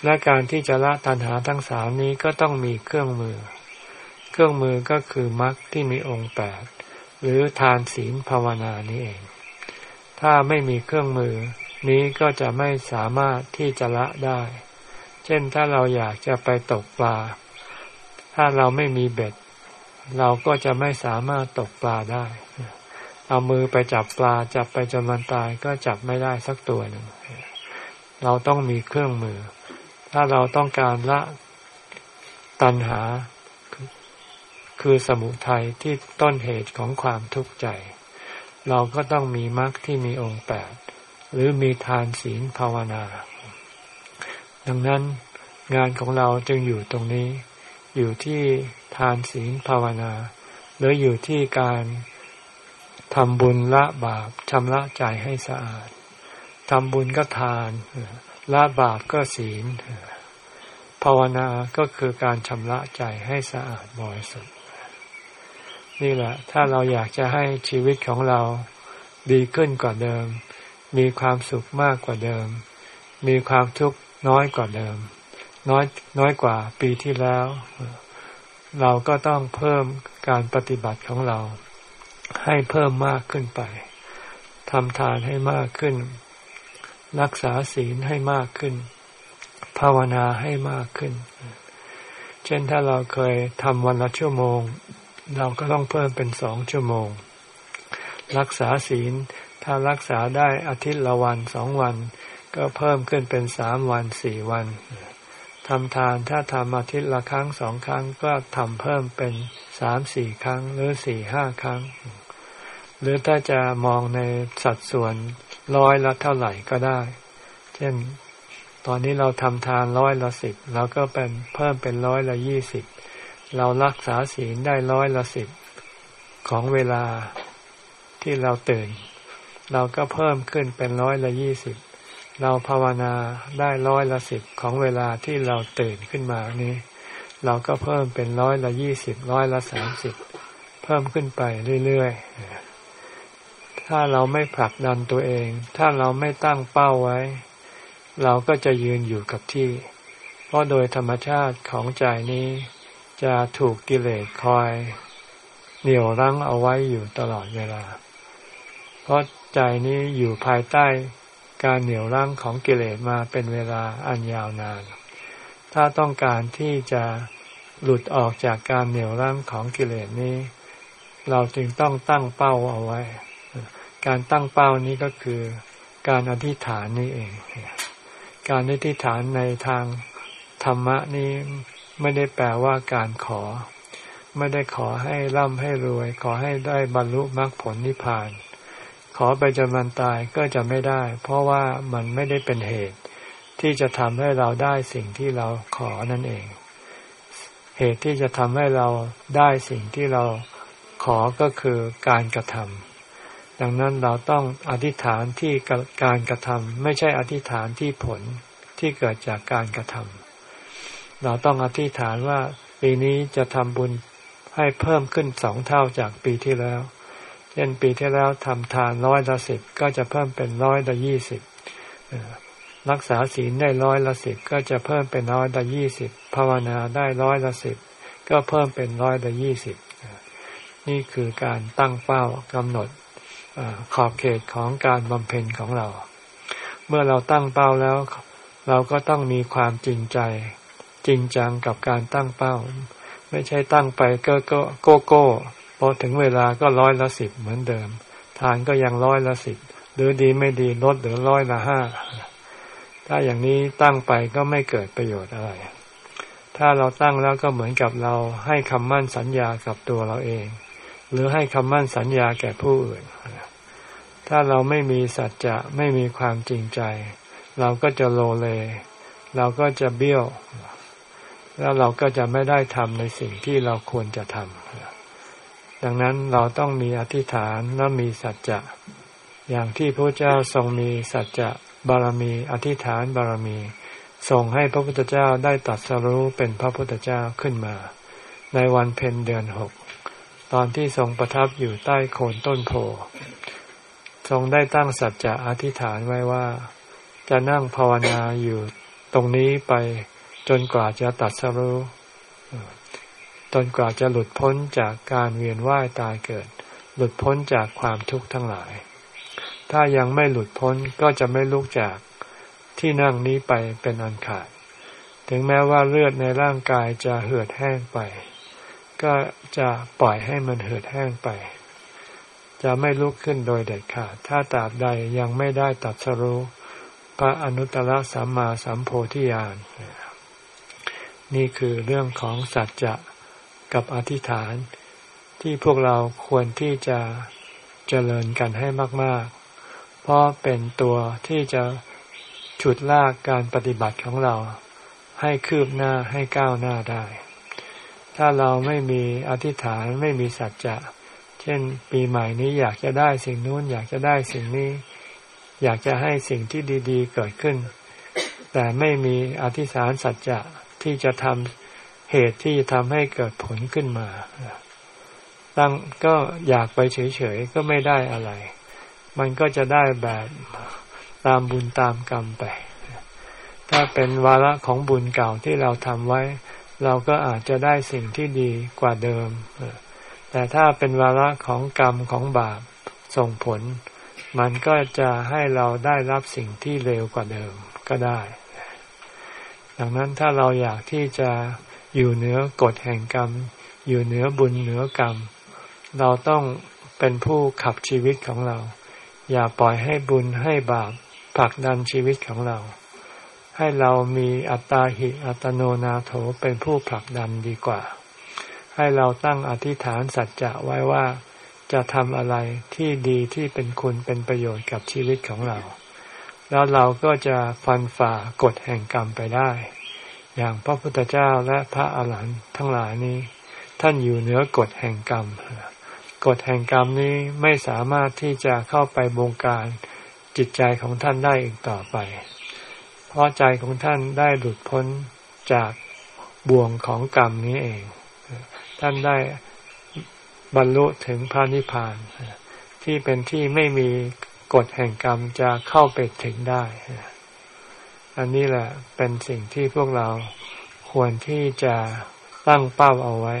S1: และการที่จะละตัณหาทั้งสามนี้ก็ต้องมีเครื่องมือ เครื่องมือก็คือมรรคที่มีองค์แปดหรือทานศีลภาวนานี้เอง ถ้าไม่มีเครื่องมือ นี้ก็จะไม่สามารถที่จะละได้ เช่นถ้าเราอยากจะไปตกปลา ถ้าเราไม่มีเบ็ด เราก็จะไม่สามารถตกปลาได้ เอามือไปจับปลาจับไปจนมันตายก็จับไม่ได้สักตัวหนึ่ง เราต้องมีเครื่องมือ ถ้าเราต้องการละตัณหา คือสมุทัยที่ต้นเหตุของความทุกข์ใจ เราก็ต้องมีมรรคที่มีองค์แปดหรือมีทานศีลภาวนา ดังนั้นงานของเราจึงอยู่ตรงนี้ อยู่ที่ทานศีลภาวนา หรืออยู่ที่การทำบุญละบาปชำระใจให้สะอาดทำบุญก็ทานละบาปก็ศีลภาวนาก็คือการชำระใจให้สะอาดบริสุทธิ์ นี่แหละ ถ้าเราอยากจะให้ชีวิตของเราดีขึ้นกว่าเดิม มีความสุขมากกว่าเดิม มีความทุกข์น้อยกว่าเดิม น้อยน้อยกว่าปีที่แล้ว เราก็ต้องเพิ่มการปฏิบัติของเรา ให้เพิ่มมากขึ้นไปทำทานให้มากขึ้น รักษาศีลให้มากขึ้น ภาวนาให้มากขึ้น เช่นถ้าเราเคยทำวันละชั่วโมง เราก็ต้องเพิ่มเป็นสองชั่วโมง รักษาศีล ถ้ารักษาได้อาทิตย์ละวันสองวัน ก็เพิ่มขึ้นเป็นสามวันสี่วันทำทานถ้าทำอาทิตย์ละครั้งสองครั้งก็ทำเพิ่มเป็นสามสี่ครั้ง หรือสี่ห้าครั้ง หรือถ้าจะมองในสัดส่วนร้อยละเท่าไหร่ก็ได้ เช่น ตอนนี้เราทำทานร้อยละสิบเราก็เป็นเพิ่มเป็นร้อยละยี่สิบ เรารักษาศีลได้ร้อยละสิบของเวลาที่เราตื่น เราก็เพิ่มขึ้นเป็นร้อยละยี่สิบเราภาวนาได้ร้อยละสิบของเวลาที่เราตื่นขึ้นมานี้ เราก็เพิ่มเป็นร้อยละยี่สิบร้อยละสามสิบเพิ่มขึ้นไปเรื่อยๆถ้าเราไม่ผลักดันตัวเอง ถ้าเราไม่ตั้งเป้าไว้ เราก็จะยืนอยู่กับที่ เพราะโดยธรรมชาติของใจนี้ จะถูกกิเลสคอยเหนี่ยวรั้งเอาไว้อยู่ตลอดเวลา เพราะใจนี้อยู่ภายใต้การเหนี่ยวรั้งของกิเลสมาเป็นเวลาอันยาวนาน ถ้าต้องการที่จะหลุดออกจากการเหนี่ยวรั้งของกิเลสนี้ เราจึงต้องตั้งเป้าเอาไว้ การตั้งเป้านี้ก็คือการอธิษฐานนี่เอง การอธิษฐานในทางธรรมะนี้ ไม่ได้แปลว่าการขอ ไม่ได้ขอให้ร่ำให้รวย ขอให้ได้บรรลุมรรคผลนิพพาน ขอไปจนมันตายก็จะไม่ได้ เพราะว่ามันไม่ได้เป็นเหตุ ที่จะทำให้เราได้สิ่งที่เราขอนั่นเอง เหตุที่จะทำให้เราได้สิ่งที่เราขอก็คือการกระทำดังนั้นเราต้องอธิษฐานที่การกระทำไม่ใช่อธิษฐานที่ผลที่เกิดจากการกระทำ เราต้องอธิษฐานว่าปีนี้จะทำบุญให้เพิ่มขึ้นสองเท่าจากปีที่แล้ว เช่นปีที่แล้วทำทานร้อยละสิบก็จะเพิ่มเป็นร้อยละยี่สิบรักษาศีลได้ร้อยละสิบก็จะเพิ่มเป็นร้อยละยี่สิบภาวนาได้ร้อยละสิบก็เพิ่มเป็นร้อยละยี่สิบนี่คือการตั้งเป้ากำหนดอขอบเขตของการบำเพ็ญของเรา เมื่อเราตั้งเป้าแล้ว เราก็ต้องมีความจริงใจ จริงจังกับการตั้งเป้า ไม่ใช่ตั้งไปก็ก็โก้โก้พอถึงเวลาก็ร้อยละสิบเหมือนเดิม ทานก็ยังร้อยละสิบหรือดีไม่ดีลดเหลือร้อยละห้าถ้าอย่างนี้ตั้งไปก็ไม่เกิดประโยชน์อะไร ถ้าเราตั้งแล้วก็เหมือนกับเราให้คำมั่นสัญญากับตัวเราเอง หรือให้คำมั่นสัญญาแก่ผู้อื่น ถ้าเราไม่มีสัจจะไม่มีความจริงใจ เราก็จะโลเล เราก็จะเบี้ยว แล้วเราก็จะไม่ได้ทำในสิ่งที่เราควรจะทำดังนั้นเราต้องมีอธิษฐานและมีสัจจะ อย่างที่พระเจ้าทรงมีสัจจะบารมี อธิษฐานบารมีส่งให้พระพุทธเจ้าได้ตัดสรู้เป็นพระพุทธเจ้าขึ้นมา ในวันเพ็ญเดือนหกตอนที่ทรงประทับอยู่ใต้โคนต้นโพทรงได้ตั้งสัจจะอธิษฐานไว้ว่า จะนั่งภาวนาอยู่ตรงนี้ไป จนกว่าจะตัดสรู้จนกว่าจะหลุดพ้นจากการเวียนว่ายตายเกิด หลุดพ้นจากความทุกข์ทั้งหลาย ถ้ายังไม่หลุดพ้นก็จะไม่ลุกจากที่นั่งนี้ไปเป็นอันขาด ถึงแม้ว่าเลือดในร่างกายจะเหือดแห้งไป ก็จะปล่อยให้มันเหือดแห้งไป จะไม่ลุกขึ้นโดยเด็ดขาด ถ้าตราบใดยังไม่ได้ตัดสรู้พระอนุตตรสัมมาสัมโพธิญาณ นี่คือเรื่องของสัจจะกับอธิษฐาน ที่พวกเราควรที่จะเจริญกันให้มาก ๆ เพราะเป็นตัวที่จะฉุดลากการปฏิบัติของเรา ให้คืบหน้าให้ก้าวหน้าได้ ถ้าเราไม่มีอธิษฐานไม่มีสัจจะ เช่น ปีใหม่นี้อยากจะได้สิ่งนู้นอยากจะได้สิ่งนี้ อยากจะให้สิ่งที่ดี ๆ เกิดขึ้น แต่ไม่มีอธิษฐานสัจจะ ที่จะทำเหตุที่จะทำให้เกิดผลขึ้นมาตั้งก็อยากไปเฉยๆก็ไม่ได้อะไร มันก็จะได้แบบตามบุญตามกรรมไป ถ้าเป็นวาระของบุญเก่าที่เราทำไว้ เราก็อาจจะได้สิ่งที่ดีกว่าเดิม แต่ถ้าเป็นวาระของกรรมของบาปส่งผล มันก็จะให้เราได้รับสิ่งที่เร็วกว่าเดิมก็ได้ ดังนั้นถ้าเราอยากที่จะอยู่เหนือกฎแห่งกรรม อยู่เหนือบุญเหนือกรรม เราต้องเป็นผู้ขับชีวิตของเรา อย่าปล่อยให้บุญให้บาปผลักดันชีวิตของเรา ให้เรามีอัตตาหิอัตโนนาโถเป็นผู้ผลักดันดีกว่า ให้เราตั้งอธิษฐานสัจจะไว้ว่าจะทำอะไรที่ดีที่เป็นคุณเป็นประโยชน์กับชีวิตของเรา แล้วเราก็จะฟันฝ่ากฎแห่งกรรมไปได้ อย่างพระพุทธเจ้าและพระอาหารหันต์ทั้งหลายนี้ ท่านอยู่เหนือกฎแห่งกรรม กฎแห่งกรรมนี้ไม่สามารถที่จะเข้าไปบงการจิตใจของท่านได้อีกต่อไป เพราะใจของท่านได้หลุดพ้นจากบ่วงของกรรมนี้เอง ท่านได้บรรลุถึงพระนิพพานที่เป็นที่ไม่มี กฎแห่งกรรมจะเข้าไปถึงได้ อันนี้แหละเป็นสิ่งที่พวกเราควรที่จะตั้งเป้าเอาไว้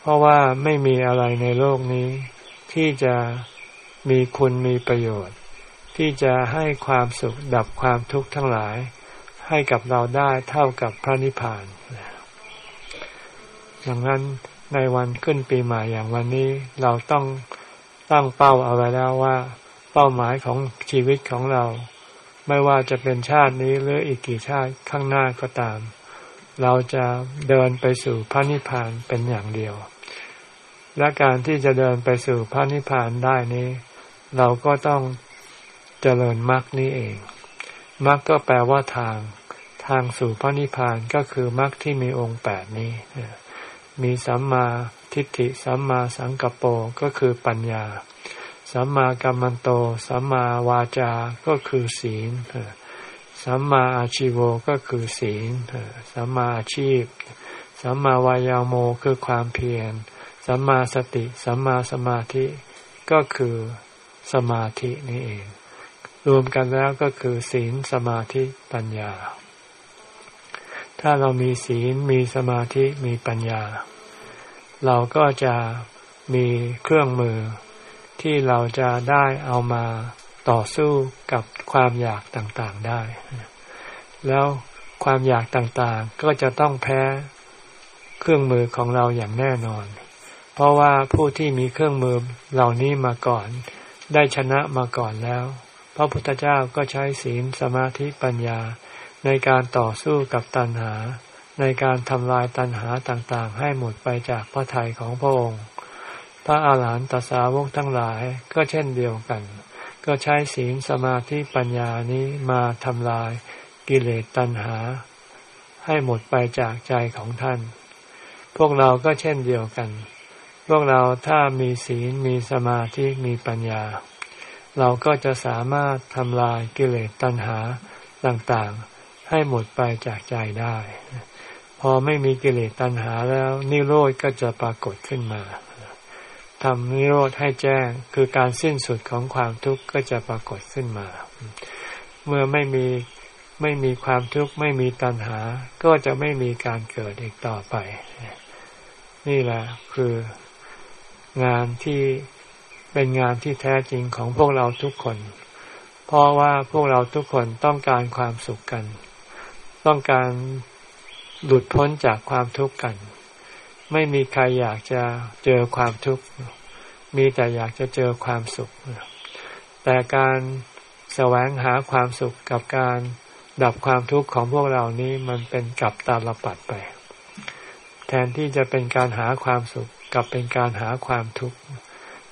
S1: เพราะว่าไม่มีอะไรในโลกนี้ ที่จะมีคุณมีประโยชน์ ที่จะให้ความสุขดับความทุกข์ทั้งหลาย ให้กับเราได้เท่ากับพระนิพพานดังนั้นในวันขึ้นปีใหม่อย่างวันนี้เราต้องตั้งเป้าเอาไว้แล้วว่า เป้าหมายของชีวิตของเรา ไม่ว่าจะเป็นชาตินี้หรืออีกกี่ชาติข้างหน้าก็ตาม เราจะเดินไปสู่พระนิพพานเป็นอย่างเดียว และการที่จะเดินไปสู่พระนิพพานได้นี้ เราก็ต้องเจริญมรรคนี้เองมรรคก็แปลว่าทาง ทางสู่พระนิพพานก็คือมรรคที่มีองค์แปดนี้ มีสัมมาทิฏฐิสัมมาสังกปรก็คือปัญญา สัมมากัมมันโต สัมมาวาจา ก็คือศีลสัมมาอาชิโวก็คือศีลสัมมาอาชีพ สัมมาวายาโมคือความเพียร สัมมาสติ สัมมาสมาธิก็คือสมาธินี่เอง รวมกันแล้วก็คือศีลสมาธิปัญญา ถ้าเรามีศีลมีสมาธิมีปัญญา เราก็จะมีเครื่องมือ ที่เราจะได้เอามาต่อสู้กับความอยากต่างๆได้ แล้วความอยากต่างๆก็จะต้องแพ้เครื่องมือของเราอย่างแน่นอน เพราะว่าผู้ที่มีเครื่องมือเหล่านี้มาก่อน ได้ชนะมาก่อนแล้ว พระพุทธเจ้าก็ใช้ศีลสมาธิปัญญา ในการต่อสู้กับตัณหา ในการทำลายตัณหาต่างๆ ให้หมดไปจากพระทัยของพระองค์ พระอาหารหันตสาวกทั้งหลายก็เช่นเดียวกัน ก็ใช้ศีลสมาธิปัญญานี้มาทำลายกิเลสตัณหา ให้หมดไปจากใจของท่าน พวกเราก็เช่นเดียวกัน พวกเราถ้ามีศีลมีสมาธิมีปัญญา เราก็จะสามารถทำลายกิเลสตัณหาต่างๆ ให้หมดไปจากใจได้ พอไม่มีกิเลสตัณหาแล้วนิโรธก็จะปรากฏขึ้นมา ทำนิโรธให้แจ้ง คือการสิ้นสุดของความทุกข์ก็จะปรากฏขึ้นมา เมื่อไม่มีไม่มีความทุกข์ไม่มีตัณหา ก็จะไม่มีการเกิดอีกต่อไป นี่แหละคืองานที่เป็นงานที่แท้จริงของพวกเราทุกคน เพราะว่าพวกเราทุกคนต้องการความสุขกัน ต้องการหลุดพ้นจากความทุกข์กัน ไม่มีใครอยากจะเจอความทุกข์ มีแต่อยากจะเจอความสุข แต่การแสวงหาความสุขกับการดับความทุกข์ของพวกเรานี้มันเป็นกลับตาลปัดไป แทนที่จะเป็นการหาความสุขกับเป็นการหาความทุกข์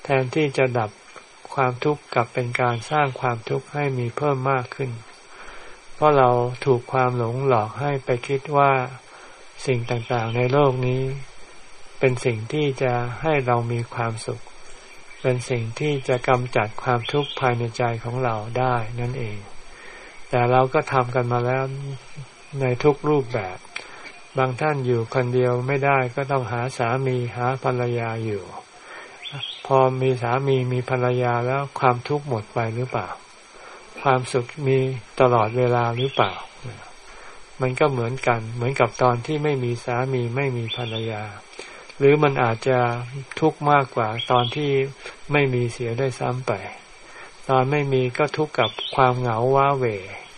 S1: แทนที่จะดับความทุกข์กับเป็นการสร้างความทุกข์ให้มีเพิ่มมากขึ้น เพราะเราถูกความหลงหลอกให้ไปคิดว่าสิ่งต่างๆในโลกนี้ เป็นสิ่งที่จะให้เรามีความสุข เป็นสิ่งที่จะกำจัดความทุกข์ภายในใจของเราได้นั่นเอง แต่เราก็ทำกันมาแล้วในทุกรูปแบบ บางท่านอยู่คนเดียวไม่ได้ก็ต้องหาสามีหาภรรยาอยู่ พอมีสามีมีภรรยาแล้วความทุกข์หมดไปหรือเปล่า ความสุขมีตลอดเวลาหรือเปล่า มันก็เหมือนกัน เหมือนกับตอนที่ไม่มีสามีไม่มีภรรยา หรือมันอาจจะทุกข์มากกว่าตอนที่ไม่มีเสียได้ซ้ำไป ตอนไม่มีก็ทุกข์กับความเหงาว้าเหว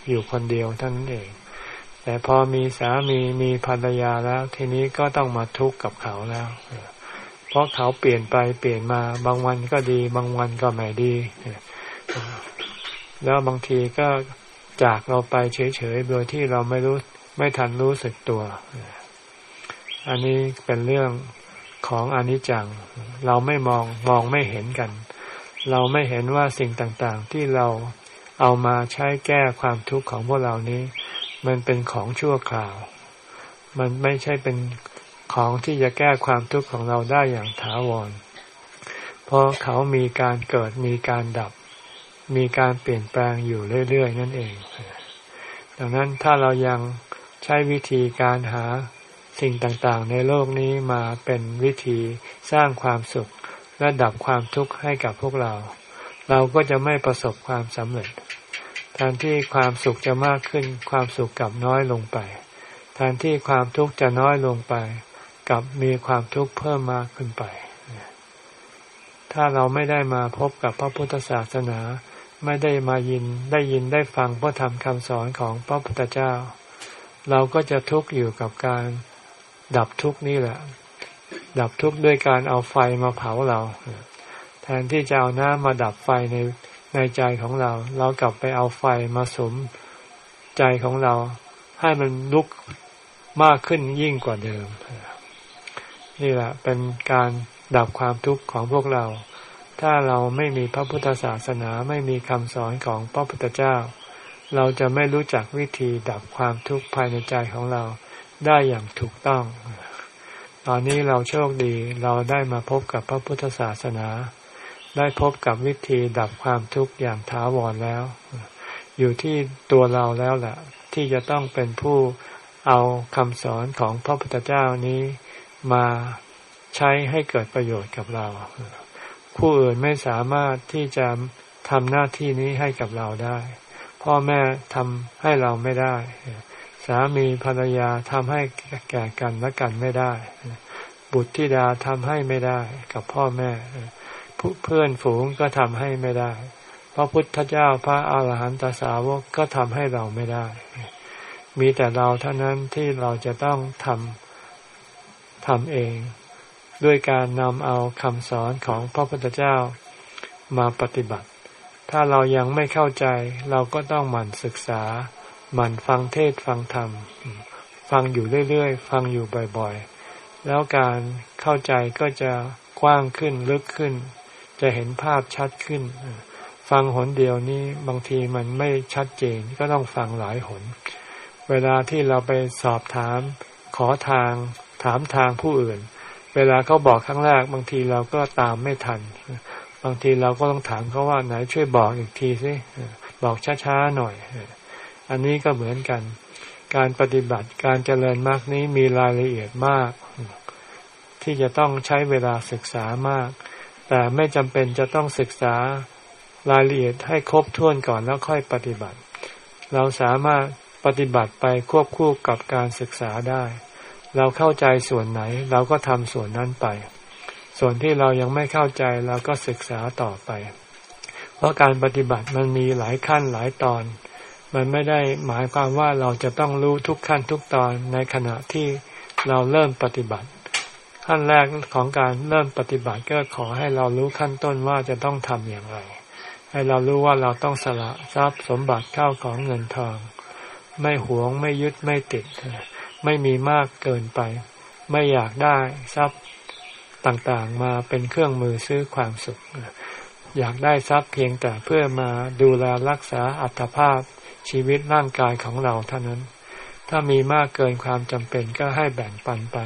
S1: อยู่คนเดียวทั้งนั้นเอง แต่พอมีสามีมีภรรยาแล้ว ทีนี้ก็ต้องมาทุกข์กับเขาแล้ว เพราะเขาเปลี่ยนไปเปลี่ยนมาบางวันก็ดี บางวันก็ไม่ดี แล้วบางทีก็จากเราไปเฉยๆโดยที่เราไม่รู้ไม่ทันรู้สึกตัว อันนี้เป็นเรื่อง ของอนิจจัง เราไม่มองมองไม่เห็นกัน เราไม่เห็นว่าสิ่งต่างๆ ที่เราเอามาใช้แก้ความทุกข์ของพวกเรานี้ มันเป็นของชั่วคราว มันไม่ใช่เป็นของที่จะแก้ความทุกข์ของเราได้อย่างถาวร เพราะเขามีการเกิดมีการดับ มีการเปลี่ยนแปลงอยู่เรื่อยๆนั่นเอง ดังนั้นถ้าเรายังใช้วิธีการหา สิ่งต่างๆ ในโลกนี้มาเป็นวิธีสร้างความสุขและดับความทุกข์ให้กับพวกเรา เราก็จะไม่ประสบความสำเร็จแทนที่ความสุขจะมากขึ้น ความสุขกลับน้อยลงไปแทนที่ความทุกข์จะน้อยลงไปกับมีความทุกข์เพิ่มมากขึ้นไป ถ้าเราไม่ได้มาพบกับพระพุทธศาสนา ไม่ได้มายินได้ยินได้ฟังพระธรรมคำสอนของพระพุทธเจ้า เราก็จะทุกข์อยู่กับการ ดับทุกนี่แหละ ดับทุกด้วยการเอาไฟมาเผาเรา แทนที่จะเอาน้ำมาดับไฟในในใจของเรา เรากลับไปเอาไฟมาสมใจของเรา ให้มันลุกมากขึ้นยิ่งกว่าเดิม นี่แหละ เป็นการดับความทุกข์ของพวกเรา ถ้าเราไม่มีพระพุทธศาสนาไม่มีคำสอนของพระพุทธเจ้า เราจะไม่รู้จักวิธีดับความทุกข์ภายในใจของเรา ได้อย่างถูกต้อง ตอนนี้เราโชคดีเราได้มาพบกับพระพุทธศาสนา ได้พบกับวิธีดับความทุกข์อย่างถาวรแล้ว อยู่ที่ตัวเราแล้วแหละที่จะต้องเป็นผู้เอาคำสอนของพระพุทธเจ้านี้มาใช้ให้เกิดประโยชน์กับเราผู้อื่นไม่สามารถที่จะทำหน้าที่นี้ให้กับเราได้ พ่อแม่ทำให้เราไม่ได้ สามีภรรยาทำให้แก่กันและกันไม่ได้ บุตรธิดาทำให้ไม่ได้กับพ่อแม่เพื่อนฝูงก็ทำให้ไม่ได้ พระพุทธเจ้าพระอาหารหันตสาวกก็ทำให้เราไม่ได้ มีแต่เราเท่านั้นที่เราจะต้องทำทำเอง ด้วยการนำเอาคำสอนของพระพุทธเจ้ามาปฏิบัติ ถ้าเรายังไม่เข้าใจเราก็ต้องหมั่นศึกษา หมั่นฟังเทศฟังธรรม ฟังอยู่เรื่อยๆ ฟังอยู่บ่อยๆ แล้วการเข้าใจก็จะกว้างขึ้นลึกขึ้น จะเห็นภาพชัดขึ้น ฟังหนเดียวนี้บางทีมันไม่ชัดเจนก็ต้องฟังหลายหน เวลาที่เราไปสอบถาม ขอทางถามทางผู้อื่น เวลาเขาบอกครั้งแรกบางทีเราก็ตามไม่ทัน บางทีเราก็ต้องถามเขาว่าไหนช่วยบอกอีกทีสิบอกช้าๆหน่อย อันนี้ก็เหมือนกัน การปฏิบัติการเจริญมากนี้มีรายละเอียดมาก ที่จะต้องใช้เวลาศึกษามาก แต่ไม่จำเป็นจะต้องศึกษารายละเอียดให้ครบถ้วนก่อนแล้วค่อยปฏิบัติ เราสามารถปฏิบัติไปควบคู่กับการศึกษาได้ เราเข้าใจส่วนไหน เราก็ทำส่วนนั้นไป ส่วนที่เรายังไม่เข้าใจเราก็ศึกษาต่อไป เพราะการปฏิบัติมันมีหลายขั้นหลายตอน มันไม่ได้หมายความว่าเราจะต้องรู้ทุกขั้นทุกตอนในขณะที่เราเริ่มปฏิบัติ ขั้นแรกของการเริ่มปฏิบัติก็ขอให้เรารู้ขั้นต้นว่าจะต้องทำอย่างไร ให้เรารู้ว่าเราต้องสละทรัพย์สมบัติเข้าของเงินทอง ไม่หวงไม่ยึดไม่ติด ไม่มีมากเกินไป ไม่อยากได้ทรัพย์ต่างๆ มาเป็นเครื่องมือซื้อความสุข อยากได้ทรัพย์เพียงแต่เพื่อมาดูแลรักษาอัตภาพ ชีวิตร่างกายของเราเท่านั้น ถ้ามีมากเกินความจำเป็นก็ให้แบ่งปันไป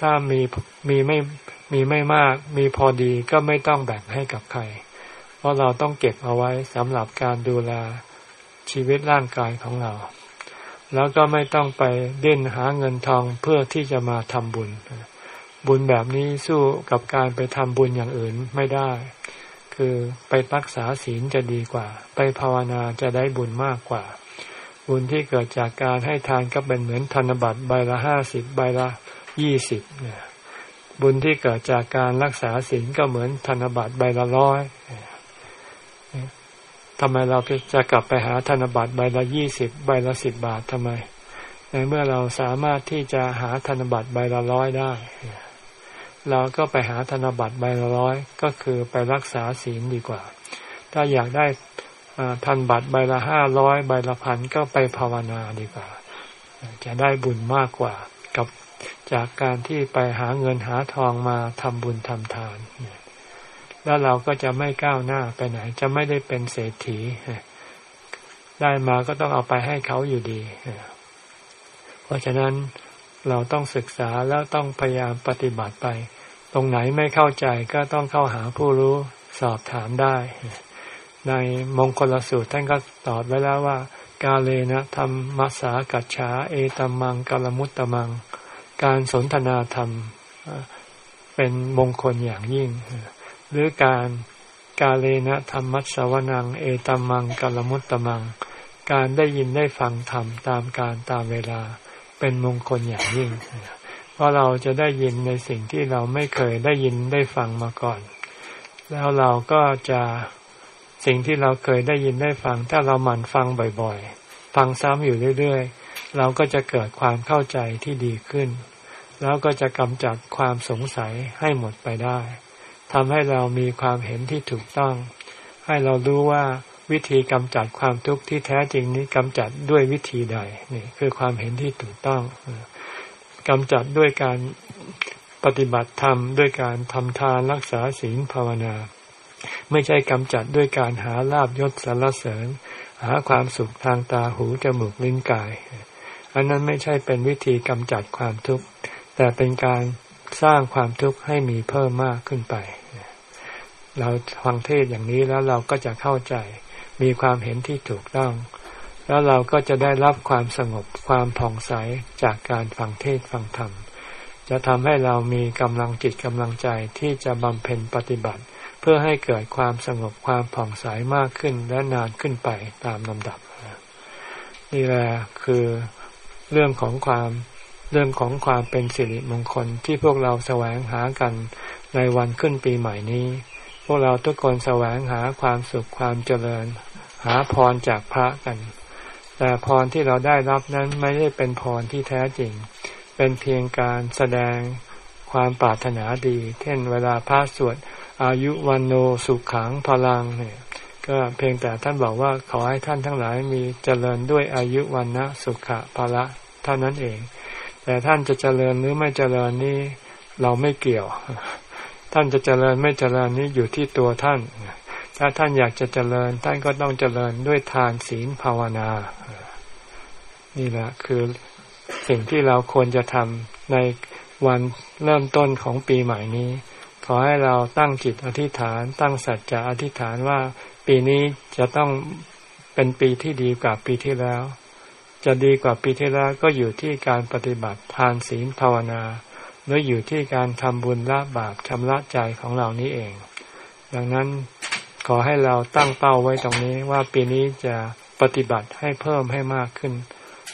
S1: ถ้ามีมีไม่มีไม่มากมีพอดีก็ไม่ต้องแบ่งให้กับใคร เพราะเราต้องเก็บเอาไว้สำหรับการดูแลชีวิตร่างกายของเรา แล้วก็ไม่ต้องไปเด่นหาเงินทองเพื่อที่จะมาทำบุญ บุญแบบนี้สู้กับการไปทำบุญอย่างอื่นไม่ได้ คือไปรักษาศีลจะดีกว่า ไปภาวนาจะได้บุญมากกว่า บุญที่เกิดจากการให้ทานก็เป็นเหมือนธนบัตรใบละห้าสิบใบละยี่สิบเนี่ยบุญที่เกิดจากการรักษาศีลก็เหมือนธนบัตรใบละร้อยทำไมเราจะกลับไปหาธนบัตรใบละยี่สิบใบละสิบบาททำไม ในเมื่อเราสามารถที่จะหาธนบัตรใบละร้อยได้ เราก็ไปหาธนบัตรใบละร้อยก็คือไปรักษาศีลดีกว่า ถ้าอยากได้ธนบัตรใบละห้าร้อยใบละพันก็ไปภาวนาดีกว่า จะได้บุญมากกว่ากับจากการที่ไปหาเงินหาทองมาทำบุญทำทาน แล้วเราก็จะไม่ก้าวหน้าไปไหน จะไม่ได้เป็นเศรษฐี ได้มาก็ต้องเอาไปให้เขาอยู่ดี เพราะฉะนั้น เราต้องศึกษาแล้วต้องพยายามปฏิบัติไป ตรงไหนไม่เข้าใจก็ต้องเข้าหาผู้รู้สอบถามได้ ในมงคลสูตรท่านก็ตอบไว้แล้วว่า กาเลนะธรรมมัสสากัจฉาเอตัมมังกลมุตตมัง การสนทนาธรรมเป็นมงคลอย่างยิ่ง หรือการกาเลนะธรรมัสวนัง เอตัมมังกลมุตตมัง การได้ยินได้ฟังธรรมตามการตามเวลา เป็นมงคลอย่างยิ่ง เพราะเราจะได้ยินในสิ่งที่เราไม่เคยได้ยินได้ฟังมาก่อน แล้วเราก็จะสิ่งที่เราเคยได้ยินได้ฟัง ถ้าเราหมั่นฟังบ่อยๆ ฟังซ้ำอยู่เรื่อยๆ เราก็จะเกิดความเข้าใจที่ดีขึ้น แล้วก็จะกำจัดความสงสัยให้หมดไปได้ทำให้เรามีความเห็นที่ถูกต้อง ให้เรารู้ว่า วิธีกำจัดความทุกข์ที่แท้จริงนี้กำจัดด้วยวิธีใดนี่คือความเห็นที่ถูกต้องกำจัดด้วยการปฏิบัติธรรมด้วยการทำทานรักษาศีลภาวนา ไม่ใช่กำจัดด้วยการหาลาบยศสรรเสริญ หาความสุขทางตาหูจมูกลิ้นกาย อันนั้นไม่ใช่เป็นวิธีกำจัดความทุกข์ แต่เป็นการสร้างความทุกข์ให้มีเพิ่มมากขึ้นไป เราฟังเทศอย่างนี้แล้วเราก็จะเข้าใจ มีความเห็นที่ถูกต้อง แล้วเราก็จะได้รับความสงบความผ่องใสจากการฟังเทศฟังธรรม จะทำให้เรามีกำลังจิตกำลังใจที่จะบำเพ็ญปฏิบัติ เพื่อให้เกิดความสงบความผ่องใสมากขึ้นและนานขึ้นไปตามลำดับ นี่แหละคือเรื่องของความเรื่องของความเป็นสิริมงคลที่พวกเราแสวงหากันในวันขึ้นปีใหม่นี้ พวกเราทุกคนแสวงหาความสุขความเจริญ หาพรจากพระกัน แต่พรที่เราได้รับนั้นไม่ได้เป็นพรที่แท้จริง เป็นเพียงการแสดงความปรารถนาดี เช่นเวลาพระสวดอายุวันโนสุขขังพลังเนี่ยก็เพียงแต่ท่านบอกว่าขอให้ท่านทั้งหลายมีเจริญด้วยอายุวันนะสุขะพละ เท่านั้นเอง แต่ท่านจะเจริญหรือไม่เจริญนี่เราไม่เกี่ยว ท่านจะเจริญไม่เจริญนี่อยู่ที่ตัวท่าน ถ้าท่านอยากจะเจริญ ท่านก็ต้องเจริญด้วยทานศีลภาวนา นี่แหละคือสิ่งที่เราควรจะทำในวันเริ่มต้นของปีใหม่นี้ ขอให้เราตั้งจิตอธิษฐาน ตั้งสัจจะอธิษฐานว่า ปีนี้จะต้องเป็นปีที่ดีกว่าปีที่แล้ว จะดีกว่าปีที่แล้วก็อยู่ที่การปฏิบัติทานศีลภาวนาหรืออยู่ที่การทำบุญละบาปชำระใจของเรานี้เอง ดังนั้น ขอให้เราตั้งเป้าไว้ตรงนี้ว่าปีนี้จะปฏิบัติให้เพิ่มให้มากขึ้น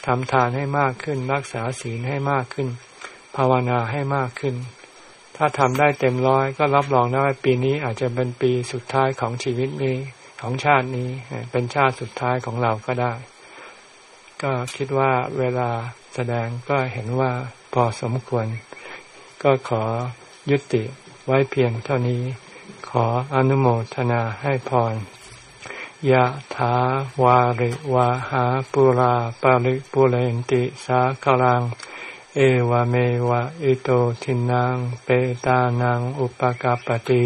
S1: ทำทานให้มากขึ้น รักษาศีลให้มากขึ้น ภาวนาให้มากขึ้น ถ้าทำได้เต็มร้อยก็รับรองได้ว่าปีนี้อาจจะเป็นปีสุดท้ายของชีวิตนี้ของชาตินี้เป็นชาติสุดท้ายของเราก็ได้ ก็คิดว่าเวลาแสดงก็เห็นว่าพอสมควร ก็ขอยุติไว้เพียงเท่านี้ ออนุโมทนาให้พรยะถาวาริวาหาปุราปาริปุเรนติสาคลัง เอวเมวะอิโตทินังเปตานังอุปกาปติ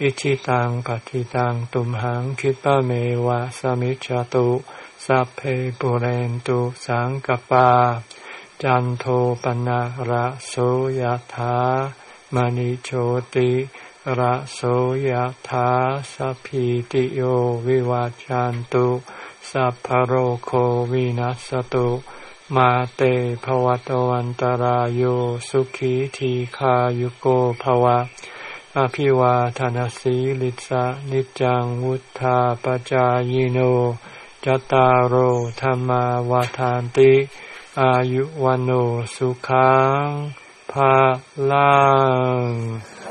S1: อิชิตังปฏิตังตุมหังคิปะเมวะสมิจจตุสัพเพปุเรนตุสังกปา จันโทปนะระโสยธามณิโชติ ระโสยธาสัพพิติโยวิวาจันตุสัพพโรโควินัสตุมาเตภวตวันตารโยสุขีทีขายุโกภวะ อภิวาทานสีลิสานิจังวุธาปจายโนจตารโหธรรมวาทานติ อายุวันโอสุขังภาลัง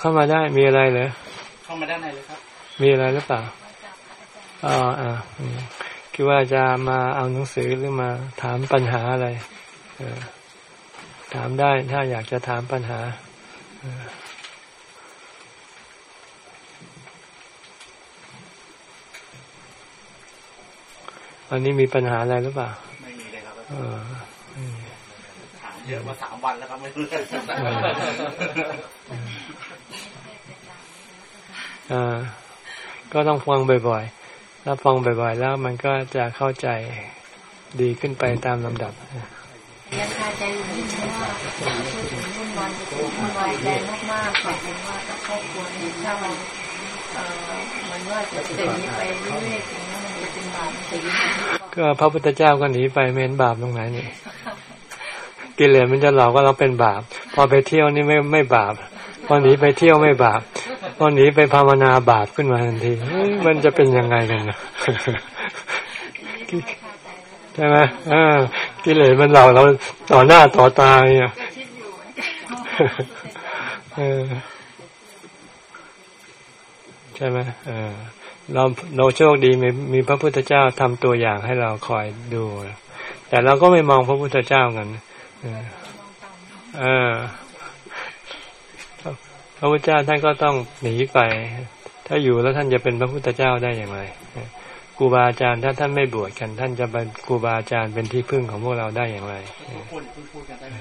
S1: เข้ามาได้มีอะไรเหรอ
S2: เข้ามาด้านในเลยครับ
S1: มีอะไรหรือเปล่าอ๋ออ่าคิดว่าจะมาเอาหนังสือหรือมาถามปัญหาอะไรถามได้ถ้าอยากจะถามปัญหาวันนี้มีปัญหาอะไรหรือเปล่า
S2: ไม่มีเลยครับถามเยอะมาสามวันแล้วครับไม่รู้
S1: อ่า ก็ต้องฟังบ่อยๆ ถ้าฟังบ่อยๆ แล้วมันก็จะเข้าใจดีขึ้นไปตามลำดับ
S3: ยังคาใจอยู่นิดนึงว่าพูดถึงวุ่นวายวุ่นวายใจมากๆค่ะเป็นว่ากับครอบครัวนี้ถ้ามันเหมือนว่าจะเป็นนี้ไปเรื่อยๆอย่างนี้มันจะเป็นบาปจะยิ่ง
S1: ก็พระพุทธเจ้าก็หนีไปเม้นบาปตรงไหนนี่กิเลสมันจะหลอกว่าเราเป็นบาป พอไปเที่ยวนี่ไม่ไม่บาป พอหนีไปเที่ยวไม่บาปพอหนีไปภาวนาบาปขึ้นมาทันทีมันจะเป็นยังไงกันนะใช่ไหมอ่ากิเลสมันเราเราต่อหน้าต่อตาเนี่ยใช่ไหมเออเราเราโชคดีมีมีพระพุทธเจ้าทำตัวอย่างให้เราคอยดู แต่เราก็ไม่มองพระพุทธเจ้ากันเออ พระพุทธเจ้าท่านก็ต้องหนีไป ถ้าอยู่แล้วท่านจะเป็นพระพุทธเจ้าได้อย่างไรครูบาอาจารย์ถ้าท่านไม่บวชกัน ท่านจะเป็นครูบาอาจารย์เป็นที่พึ่งของพวกเราได้อย่างไร
S2: นได้ไหม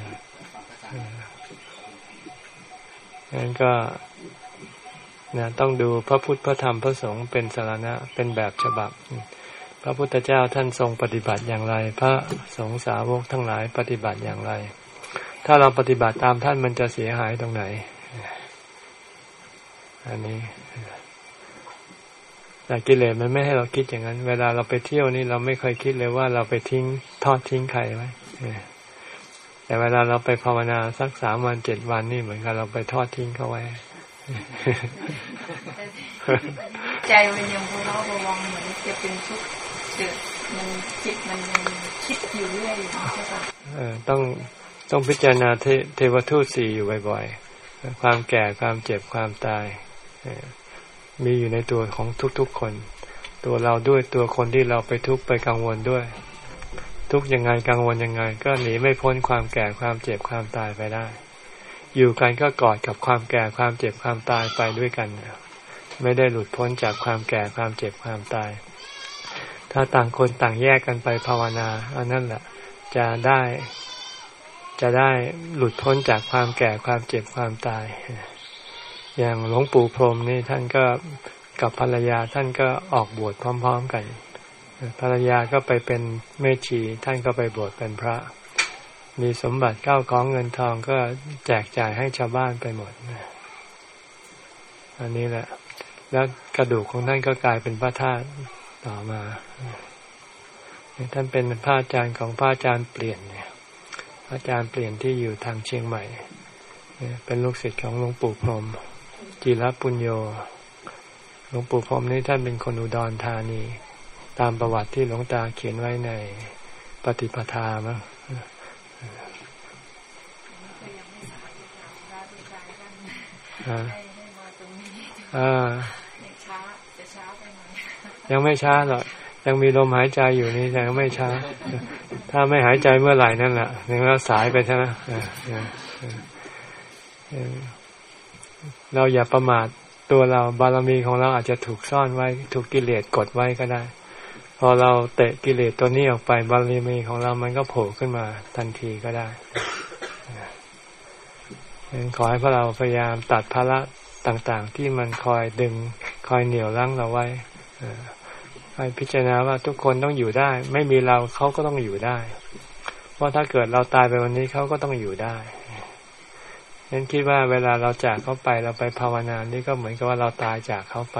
S2: ฟังอาจารย์
S1: งั้นก็นะต้องดูพระพุทธพระธรรมพระสงฆ์เป็นสารณะเป็นแบบฉบับ พระพุทธเจ้าท่านทรงปฏิบัติอย่างไร พระสงฆ์สาวกทั้งหลายปฏิบัติอย่างไร ถ้าเราปฏิบัติตามท่านมันจะเสียหายตรงไหน อันนี้แต่กิเลสมันไม่ให้เราคิดอย่างนั้น เวลาเราไปเที่ยวนี่เราไม่เคยคิดเลยว่าเราไปทิ้งทอดทิ้งใครไว้แต่เวลาเราไปภาวนาสักสามวันเจ็ดวันนี่เหมือนกับเราไปทอดทิ้งเขาไว้
S3: ใจมันยังพวเราระวังเหมือนจะเป็นทุกข์เกิดมันจิตมันยังคิดอยู่เรื่อยอยู่ใช่ปะ
S1: เออต้องต้องพิจารณาเทเทวทูตสี่อยู่บ่อยๆความแก่ความเจ็บความตายเอ่อ มีอยู่ในตัวของทุกๆคน ตัวเราด้วยตัวคนที่เราไปทุกไปกังวลด้วย ทุกยังไงกังวลยังไง ก็หนีไม่พ้นความแก่ความเจ็บความตายไปได้ อยู่กันก็กอดกับความแก่ความเจ็บความตายไปด้วยกัน ไม่ได้หลุดพ้นจากความแก่ความเจ็บความตาย ถ้าต่างคนต่างแยกกันไปภาวนาอันนั้นแหละจะได้จะได้หลุดพ้นจากความแก่ความเจ็บความตาย อย่างหลวงปู่พรมนี่ท่านก็กับภรรยาท่านก็ออกบวชพร้อม ๆกัน ภรรยาก็ไปเป็นเมชีท่านก็ไปบวชเป็นพระ มีสมบัติเก้าของเงินทองก็แจกจ่ายให้ชาวบ้านไปหมดอันนี้แหละ แล้วกระดูกของท่านก็กลายเป็นพระธาตุต่อมาท่านเป็นพระอาจารย์ของพระอาจารย์เปลี่ยนเนี่ยพระอาจารย์เปลี่ยนที่อยู่ทางเชียงใหม่ เป็นลูกศิษย์ของหลวงปู่พรหม จิรปุญโยหลวงปู่พรหมนี่ท่านเป็นคนอุดรธานี ตามประวัติที่หลวงตาเขียนไว้ในปฏิปทามั้งอ่า
S3: ให้ให้มาตรงนี้
S1: อ่า
S3: ยังช้าจะช้าไปหน่อย
S1: ยังไม่ช้าหรอกยังมีลมหายใจอยู่นี่ยังไม่ช้า ถ้าไม่หายใจเมื่อไหร่นั่นแหละนี่ก็สายไปใช่ไหม เราอย่าประมาทตัวเราบารมีของเราอาจจะถูกซ่อนไว้ ถูกกิเลสกดไว้ก็ได้ พอเราเตะกิเลสตัวนี้ออกไปบารมีของเรามันก็โผล่ขึ้นมาทันทีก็ได้ฉะนั้นขอให้พวกเราพยายามตัดภาระต่างๆ ที่มันคอยดึงคอยเหนี่ยวรั้งเราไว้เออให้พิจารณาว่าทุกคนต้องอยู่ได้ ไม่มีเราเขาก็ต้องอยู่ได้ เพราะถ้าเกิดเราตายไปวันนี้เขาก็ต้องอยู่ได้ ฉะนั้นคิดว่าเวลาเราจากเขาไปเราไปภาวนานี่ก็เหมือนกับว่าเราตายจากเขาไป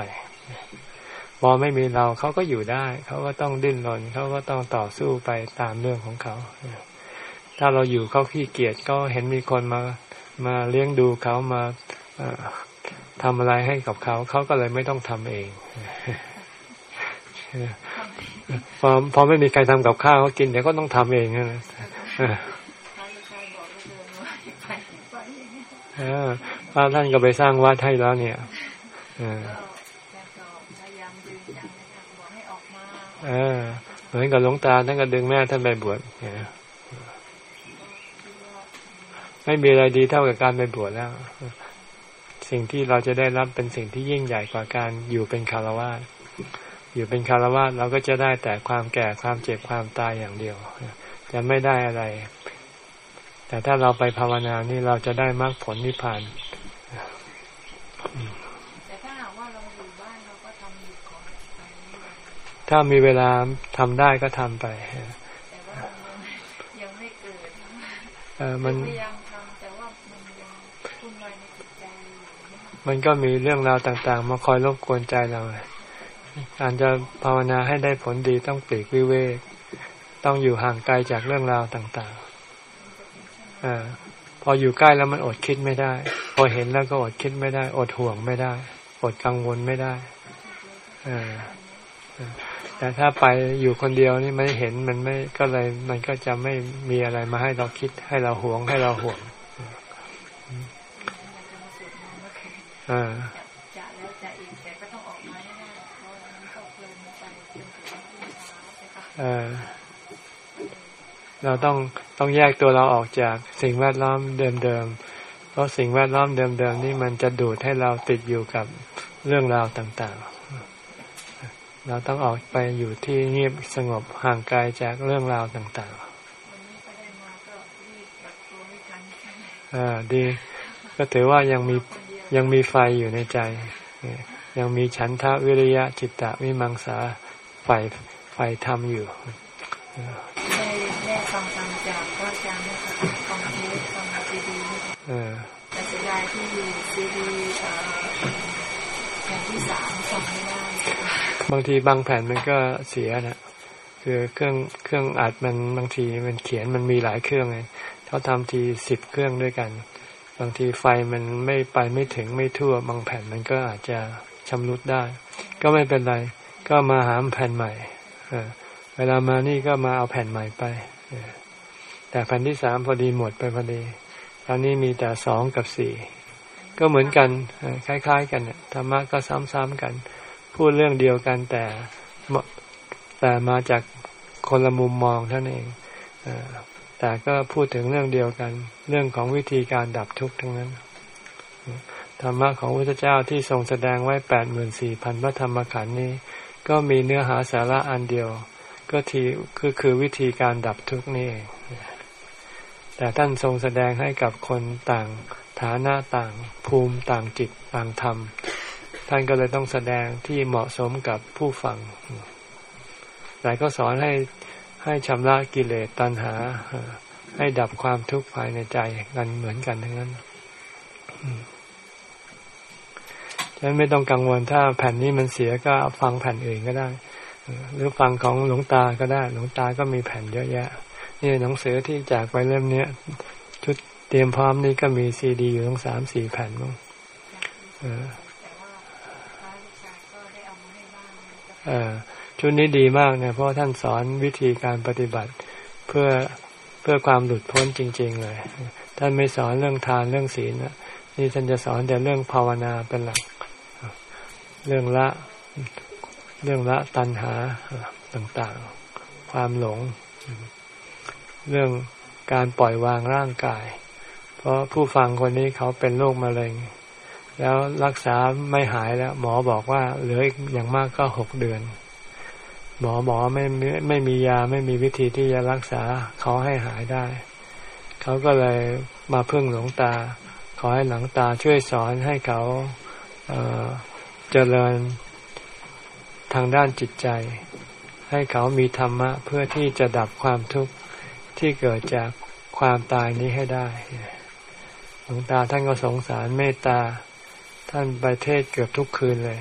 S1: พอไม่มีเราเขาก็อยู่ได้ เขาก็ต้องดิ้นรนเขาก็ต้องต่อสู้ไปตามเรื่องของเขาถ้าเราอยู่เขาขี้เกียจก็เห็นมีคนมามาเลี้ยงดูเขามาเอ่อทำอะไรให้กับเขา เขาก็เลยไม่ต้องทำเองพอพอไม่มีใครทำกับข้าวเขากินเดี๋ยวก็ต้องทำเองนะ
S3: พระ
S1: ท่านก็ไปสร้างวัดให้แล้วเนี่ยเออ
S3: ก็แต่ก็พยายามดึงจังนะคะบอกให้ออกมา
S1: เออเหมือนกับหลวงตาท่านก็ดึงแม่ท่านไปบวชไม่มีอะไรดีเท่ากับการไปบวชแล้ว สิ่งที่เราจะได้รับเป็นสิ่งที่ยิ่งใหญ่กว่าการอยู่เป็นคารวะอยู่เป็นคารวะเราก็จะได้แต่ความแก่ความเจ็บความตายอย่างเดียว จะไม่ได้อะไร แต่ถ้าเราไปภาวนานี่เราจะได้มรรคผลนิพพาน
S3: แต่ถ้าหากว่าเราอยู่บ้านเราก็ทำอยู่ก่อนไปเรื่อย
S1: ถ้ามีเวลาทำได้ก็ทำไป
S3: แต่ว่ามันยังไม่เกิด
S1: เออมัน
S3: พยายามทำแต่ว่ามันยังวุ่นวายในจิตใจอยู่
S1: มันก็มีเรื่องราวต่างๆ มาคอยรบกวนใจเราการจะภาวนาให้ได้ผลดีต้องปลีกวิเวก ต้องอยู่ห่างไกลจากเรื่องราวต่างๆ อาพออยู่ใกล้แล้วมันอดคิดไม่ได้ พอเห็นแล้วก็อดคิดไม่ได้ อดห่วงไม่ได้ อดกังวลไม่ได้อ่าแต่ถ้าไปอยู่คนเดียวนี่ไม่เห็นมันไม่ก็เลย มันก็จะไม่มีอะไรมาให้เราคิดให้เราห่วงให้เราห่วงอ่า
S3: อ่า เพราะอันนี้ก็เพลินไปจนถึงรุ่งเช้าใช่ปะ
S1: เออเราต้องต้องแยกตัวเราออกจากสิ่งแวดล้อมเดิมๆ เพราะสิ่งแวดล้อมเดิมๆนี่มันจะดูดให้เราติดอยู่กับเรื่องราวต่างๆ เราต้องออกไปอยู่ที่เงียบสงบห่างไกลจากเรื่องราวต่างๆ
S3: วันนี้ก็ได้มาก็รีบแบบตัวไม่ทัน
S1: อ่าดี ก็ถือว่ายังมี
S3: คนเดียว
S1: ยังมีไฟอยู่ในใจเนี่ยยังมีฉันทะวิริยะจิตตะวิมังสาไฟไฟธรรมอยู่
S3: ได้ได้ฟังธรรมจากพระอาจารย์นะคะฟังเทศฟังซีดีนะคะ
S1: เออ
S3: แต่เสียดายที่ซีดีเอ่อแผ่นที่สามฟังไม่ได้
S1: บางทีบางแผ่นมันก็เสียนะคือเครื่องเครื่องอัดมันบางทีมันเขียนมันมีหลายเครื่องไงเขาทำทีสิบเครื่องด้วยกัน บางทีไฟมันไม่ไปไม่ถึงไม่ทั่ว บางแผ่นมันก็อาจจะชำรุดได้ ก็ไม่เป็นไร ก็มาหาแผ่นใหม่เวลามานี่ก็มาเอาแผ่นใหม่ไปแต่แผ่นที่สามพอดีหมดไปพอดีตอนนี้มีแต่สองกับสี่ก็เหมือนกันคล้าย ๆ กันธรรมะก็ซ้ำๆกัน พูดเรื่องเดียวกันแต่แต่มาจากคนละมุมมองท่านเองแต่ก็พูดถึงเรื่องเดียวกัน เรื่องของวิธีการดับทุกข์ทั้งนั้นธรรมะของพระเจ้าที่ทรงแสดงไว้แปดหมื่นสี่พันพระธรรมขันธ์นี้ ก็มีเนื้อหาสาระอันเดียว ก็ทีคือคือวิธีการดับทุกข์นี่เองแต่ท่านทรงแสดงให้กับคนต่างฐานะต่างภูมิต่างจิตต่างธรรม ท่านก็เลยต้องแสดงที่เหมาะสมกับผู้ฟังแต่ก็สอนให้ให้ชำระกิเลสตัณหา ให้ดับความทุกข์ภายในใจกันเหมือนกันทั้งนั้นฉะนั้นไม่ต้องกังวลถ้าแผ่นนี้มันเสียก็ฟังแผ่นอื่นก็ได้ หรือฟังของหลวงตาก็ได้ หลวงตาก็มีแผ่นเยอะแยะ นี่หนังสือที่จากไปเล่มเนี้ยชุดเตรียมพร้อมนี่ก็มีซีดีอยู่ทั้งสามสี่แผ่นมั้ง
S3: ชุดนี้
S1: ดีมากเนี่ยเพราะท่านสอนวิธีการปฏิบัติเพื่อเพื่อความหลุดพ้นจริง ๆ เลย ท่านไม่สอนเรื่องทานเรื่องศีลนะนี่ท่านจะสอนแต่เรื่องภาวนาเป็นหลัก เรื่องละเรื่องละตัณหาต่างๆ ความหลง เรื่องการปล่อยวางร่างกาย เพราะผู้ฟังคนนี้เขาเป็นโรคมะเร็ง แล้วรักษาไม่หายแล้ว หมอบอกว่าเหลืออีกอย่างมากก็หกเดือน หมอหมอไม่ไม่ไม่มียาไม่มีวิธีที่จะรักษาเขาให้หายได้ เขาก็เลยมาพึ่งหลวงตา ขอให้หลวงตาช่วยสอนให้เขาเเจริญทางด้านจิตใจ ให้เขามีธรรมะ เพื่อที่จะดับความทุกข์ที่เกิดจากความตายนี้ให้ได้ หลวงตาท่านก็สงสารเมตตา ท่านไปเทศเกือบทุกคืนเลย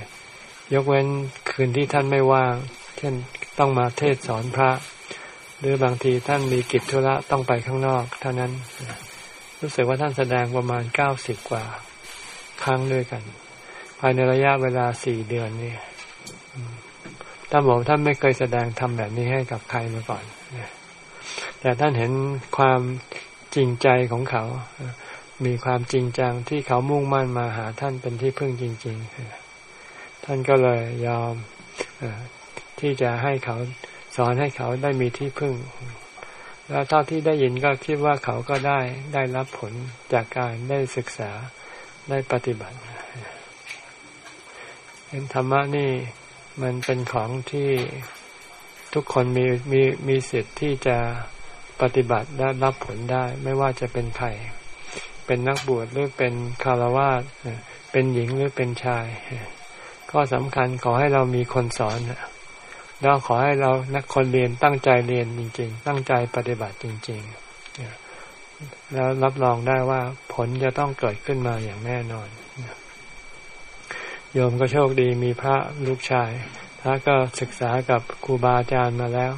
S1: ยกเว้นคืนที่ท่านไม่ว่าง เช่นต้องมาเทศสอนพระ หรือบางทีท่านมีกิจธุระต้องไปข้างนอก เท่านั้น รู้สึกว่าท่านแสดงประมาณเก้าสิบกว่า ครั้งด้วยกัน ภายในระยะเวลาสี่เดือนนี่ท่านบอกท่านไม่เคยแสดงทำแบบนี้ให้กับใครมาก่อนแต่ท่านเห็นความจริงใจของเขา มีความจริงจังที่เขามุ่งมั่นมาหาท่านเป็นที่พึ่งจริง ๆ ท่านก็เลยยอมที่จะให้เขาสอนให้เขาได้มีที่พึ่ง แล้วเท่าที่ได้ยินก็คิดว่าเขาก็ได้ได้รับผลจากการได้ศึกษาได้ปฏิบัติเห็นธรรมะนี่มันเป็นของที่ทุกคนมีมีมีสิทธิ์ที่จะปฏิบัติและรับผลได้ ไม่ว่าจะเป็นใคร เป็นนักบวชหรือเป็นคารวาสเป็นหญิงหรือเป็นชาย ก็สำคัญขอให้เรามีคนสอนแล้วขอให้เรานักคนเรียนตั้งใจเรียนจริง ๆ ตั้งใจปฏิบัติจริง ๆ แล้วรับรองได้ว่าผลจะต้องเกิดขึ้นมาอย่างแน่นอนโยมก็โชคดีมีพระลูกชายพระก็ศึกษากับครูบาอาจารย์มาแล้ว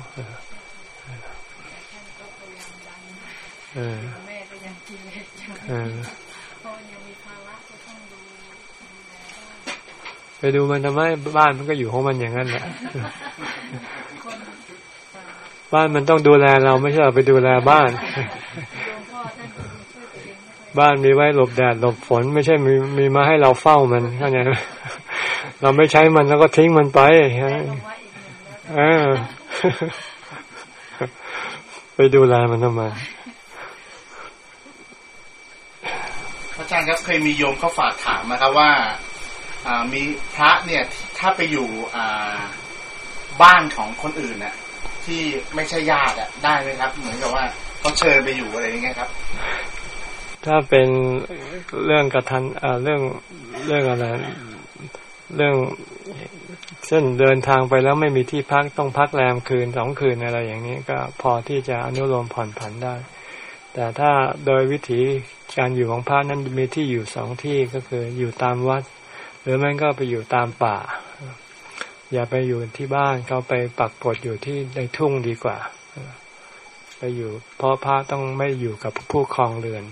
S1: เออ ไปดูมันทำไมบ้านมันก็อยู่ของมันอย่างนั้นแหละบ้านมันต้องดูแลเราไม่ใช่เราไปดูแลบ้าน บ้านมีไว้หลบแดดหลบฝน ไม่ใช่มีมีมาให้เราเฝ้ามันเข้าใจไหมเราไม่ใช้มันแล้วก็ทิ้งมันไปฮะ
S3: ได้ลงว่าอีกหนึ่งแล้ว
S1: เออไปดูแลมันทำไม ระ
S2: อาจารย์ครับเคยมีโยมเขาฝากถามนะครับว่าามีพระเนี่ยถ้าไปอยู่บ้านของคนอื่นน่ะ ที่ไม่ใช่ญาติอะได้ไหมครับ เหมือนกับว่าเขาเชิญไปอยู่อะไรอย่างเงี้ยครับ
S1: ถ้าเป็นเรื่องกระทันเรื่องเรื่องอะไรเรื่องเส้นเดินทางไปแล้วไม่มีที่พักต้องพักแรมคืนสองคืนอะไรอย่างนี้ก็พอที่จะอนุโลมผ่อนผันได้ แต่ถ้าโดยวิถีการอยู่ของพระนั้นมีที่อยู่สองที่ก็คืออยู่ตามวัด หรือมันก็ไปอยู่ตามป่า อย่าไปอยู่ที่บ้านเขาไปปักกดอยู่ที่ในทุ่งดีกว่า ไปอยู่เพราะพระต้องไม่อยู่กับผู้ครองเรือน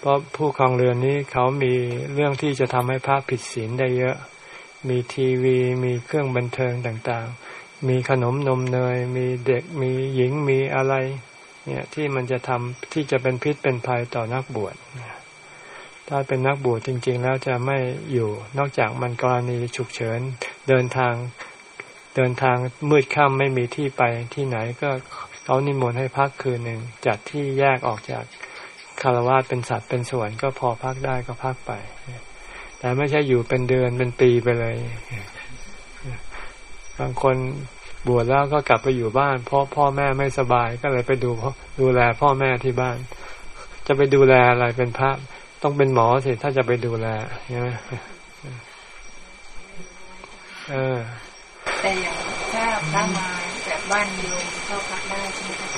S1: เพราะผู้ครองเรือนนี้เขามีเรื่องที่จะทำให้พระผิดศีลได้เยอะ มีทีวีมีเครื่องบันเทิงต่างๆ มีขนมนมเนย มีเด็กมีหญิงมีอะไร เนี่ยที่มันจะทำที่จะเป็นพิษเป็นภัยต่อนักบวชถ้าเป็นนักบวชจริง ๆ แล้วจะไม่อยู่ นอกจากมันกรณีฉุกเฉินเดินทางเดินทางมืดค่ำไม่มีที่ไปที่ไหนก็เขานิมนต์ให้พักคืนหนึ่งจัดที่แยกออกจากคารวะเป็นสัตว์เป็นส่วนก็พอพักได้ก็พักไป แต่ไม่ใช่อยู่เป็นเดือนเป็นปีไปเลย บางคน บวชแล้วก็กลับไปอยู่บ้านเพราะพ่อแม่ไม่สบายก็เลยไปดูดูแลพ่อแม่ที่บ้าน จะไปดูแลอะไรเป็นพระต้องเป็นหมอสิถ้าจะไปดูแลใช่ไหมเออ
S3: แต่อย่างถ้าพระมาจากบ้านโยมเข้าพักได้ใช่ไหมคะ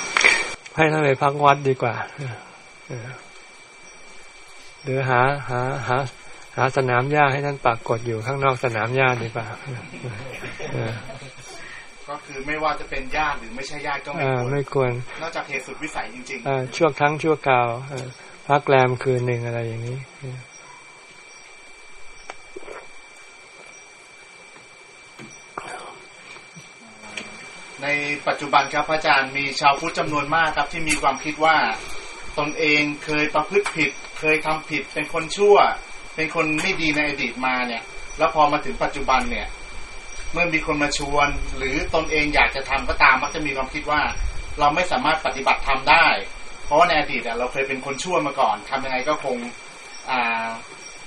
S1: ให้ท่านไปพักวัดดีกว่าเออหรือหาหาหาหาสนามหญ้าให้ท่านปากกดอยู่ข้างนอกสนามหญ้าดีกว่าเออ
S2: ก็คือไม่ว่าจะเป็นญาติหรือไม่ใช่ญาติก็ไม่
S1: เอ
S2: ค
S1: อ
S2: วร
S1: ไม่ควร
S2: นอกจากเหตุสุดวิสัยจริง
S1: เออชั่วครั้งชั่วคราวเออพักแรมคืนหนึ่งอะไรอย่างนี้
S2: ๆในปัจจุบันครับพระอาจารย์มีชาวพุทธจำนวนมากครับ ที่มีความคิดว่าตนเองเคยประพฤติผิด เคยทำผิดเป็นคนชั่ว เป็นคนไม่ดีในอดีตมาเนี่ย แล้วพอมาถึงปัจจุบันเนี่ย เมื่อมีคนมาชวน หรือตนเองอยากจะทำก็ตามมักจะมีความคิดว่า เราไม่สามารถปฏิบัติทำได้ เพราะว่าในอดีตเราเคยเป็นคนชั่วมาก่อนทำยังไงก็คง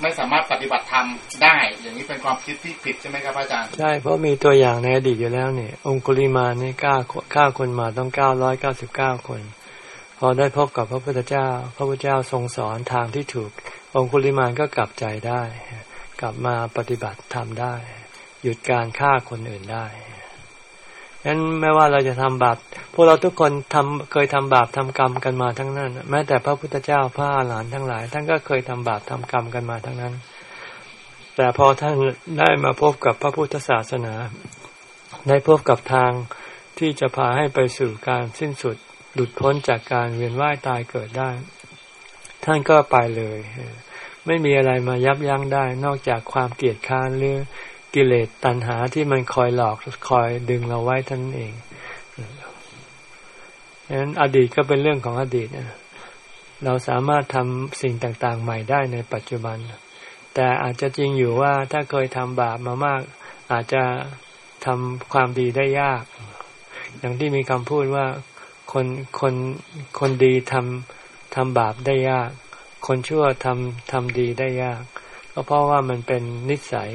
S2: ไม่สามารถปฏิบัติธรรมได้ อย่างนี้เป็นความคิดที่ผิดใช่ไหมครับอาจารย์
S1: ใช่ เพราะมีตัวอย่างในอดีตอยู่แล้วเนี่ย องคุลิมานี่ก้าฆ่าคนมาต้องเก้าร้อยเก้าสิบเก้าคน พอได้พบกับพระพุทธเจ้า พระพุทธเจ้าทรงสอนทางที่ถูก องคุลิมานก็กลับใจได้ กลับมาปฏิบัติทำได้ หยุดการฆ่าคนอื่นได้ฉะนั้นไม่ว่าเราจะทำบาปพวกเราทุกคนทำเคยทำบาปทำกรรมกันมาทั้งนั้น แม้แต่พระพุทธเจ้าพระอาหารหันต์ทั้งหลาย ท่านก็เคยทำบาปทำกรรมกันมาทั้งนั้น แต่พอท่านได้มาพบกับพระพุทธศาสนา ได้พบกับทางที่จะพาให้ไปสู่การสิ้นสุดหลุดพ้นจากการเวียนว่ายตายเกิดได้ ท่านก็ไปเลย ไม่มีอะไรมายับยั้งได้ นอกจากความเกลียดค้านหรือ กิเลสตัณหาที่มันคอยหลอกคอยดึงเราไว้ท่านเองดังนั้นอดีตก็เป็นเรื่องของอดีตนะเราสามารถทำสิ่งต่างๆ ใหม่ได้ในปัจจุบัน แต่อาจจะจริงอยู่ว่าถ้าเคยทำบาปมามาก อาจจะทำความดีได้ยาก อย่างที่มีคำพูดว่าคนคนคนดีทำทำบาปได้ยาก คนชั่วทำทำดีได้ยาก ก็เพราะว่ามันเป็นนิสัย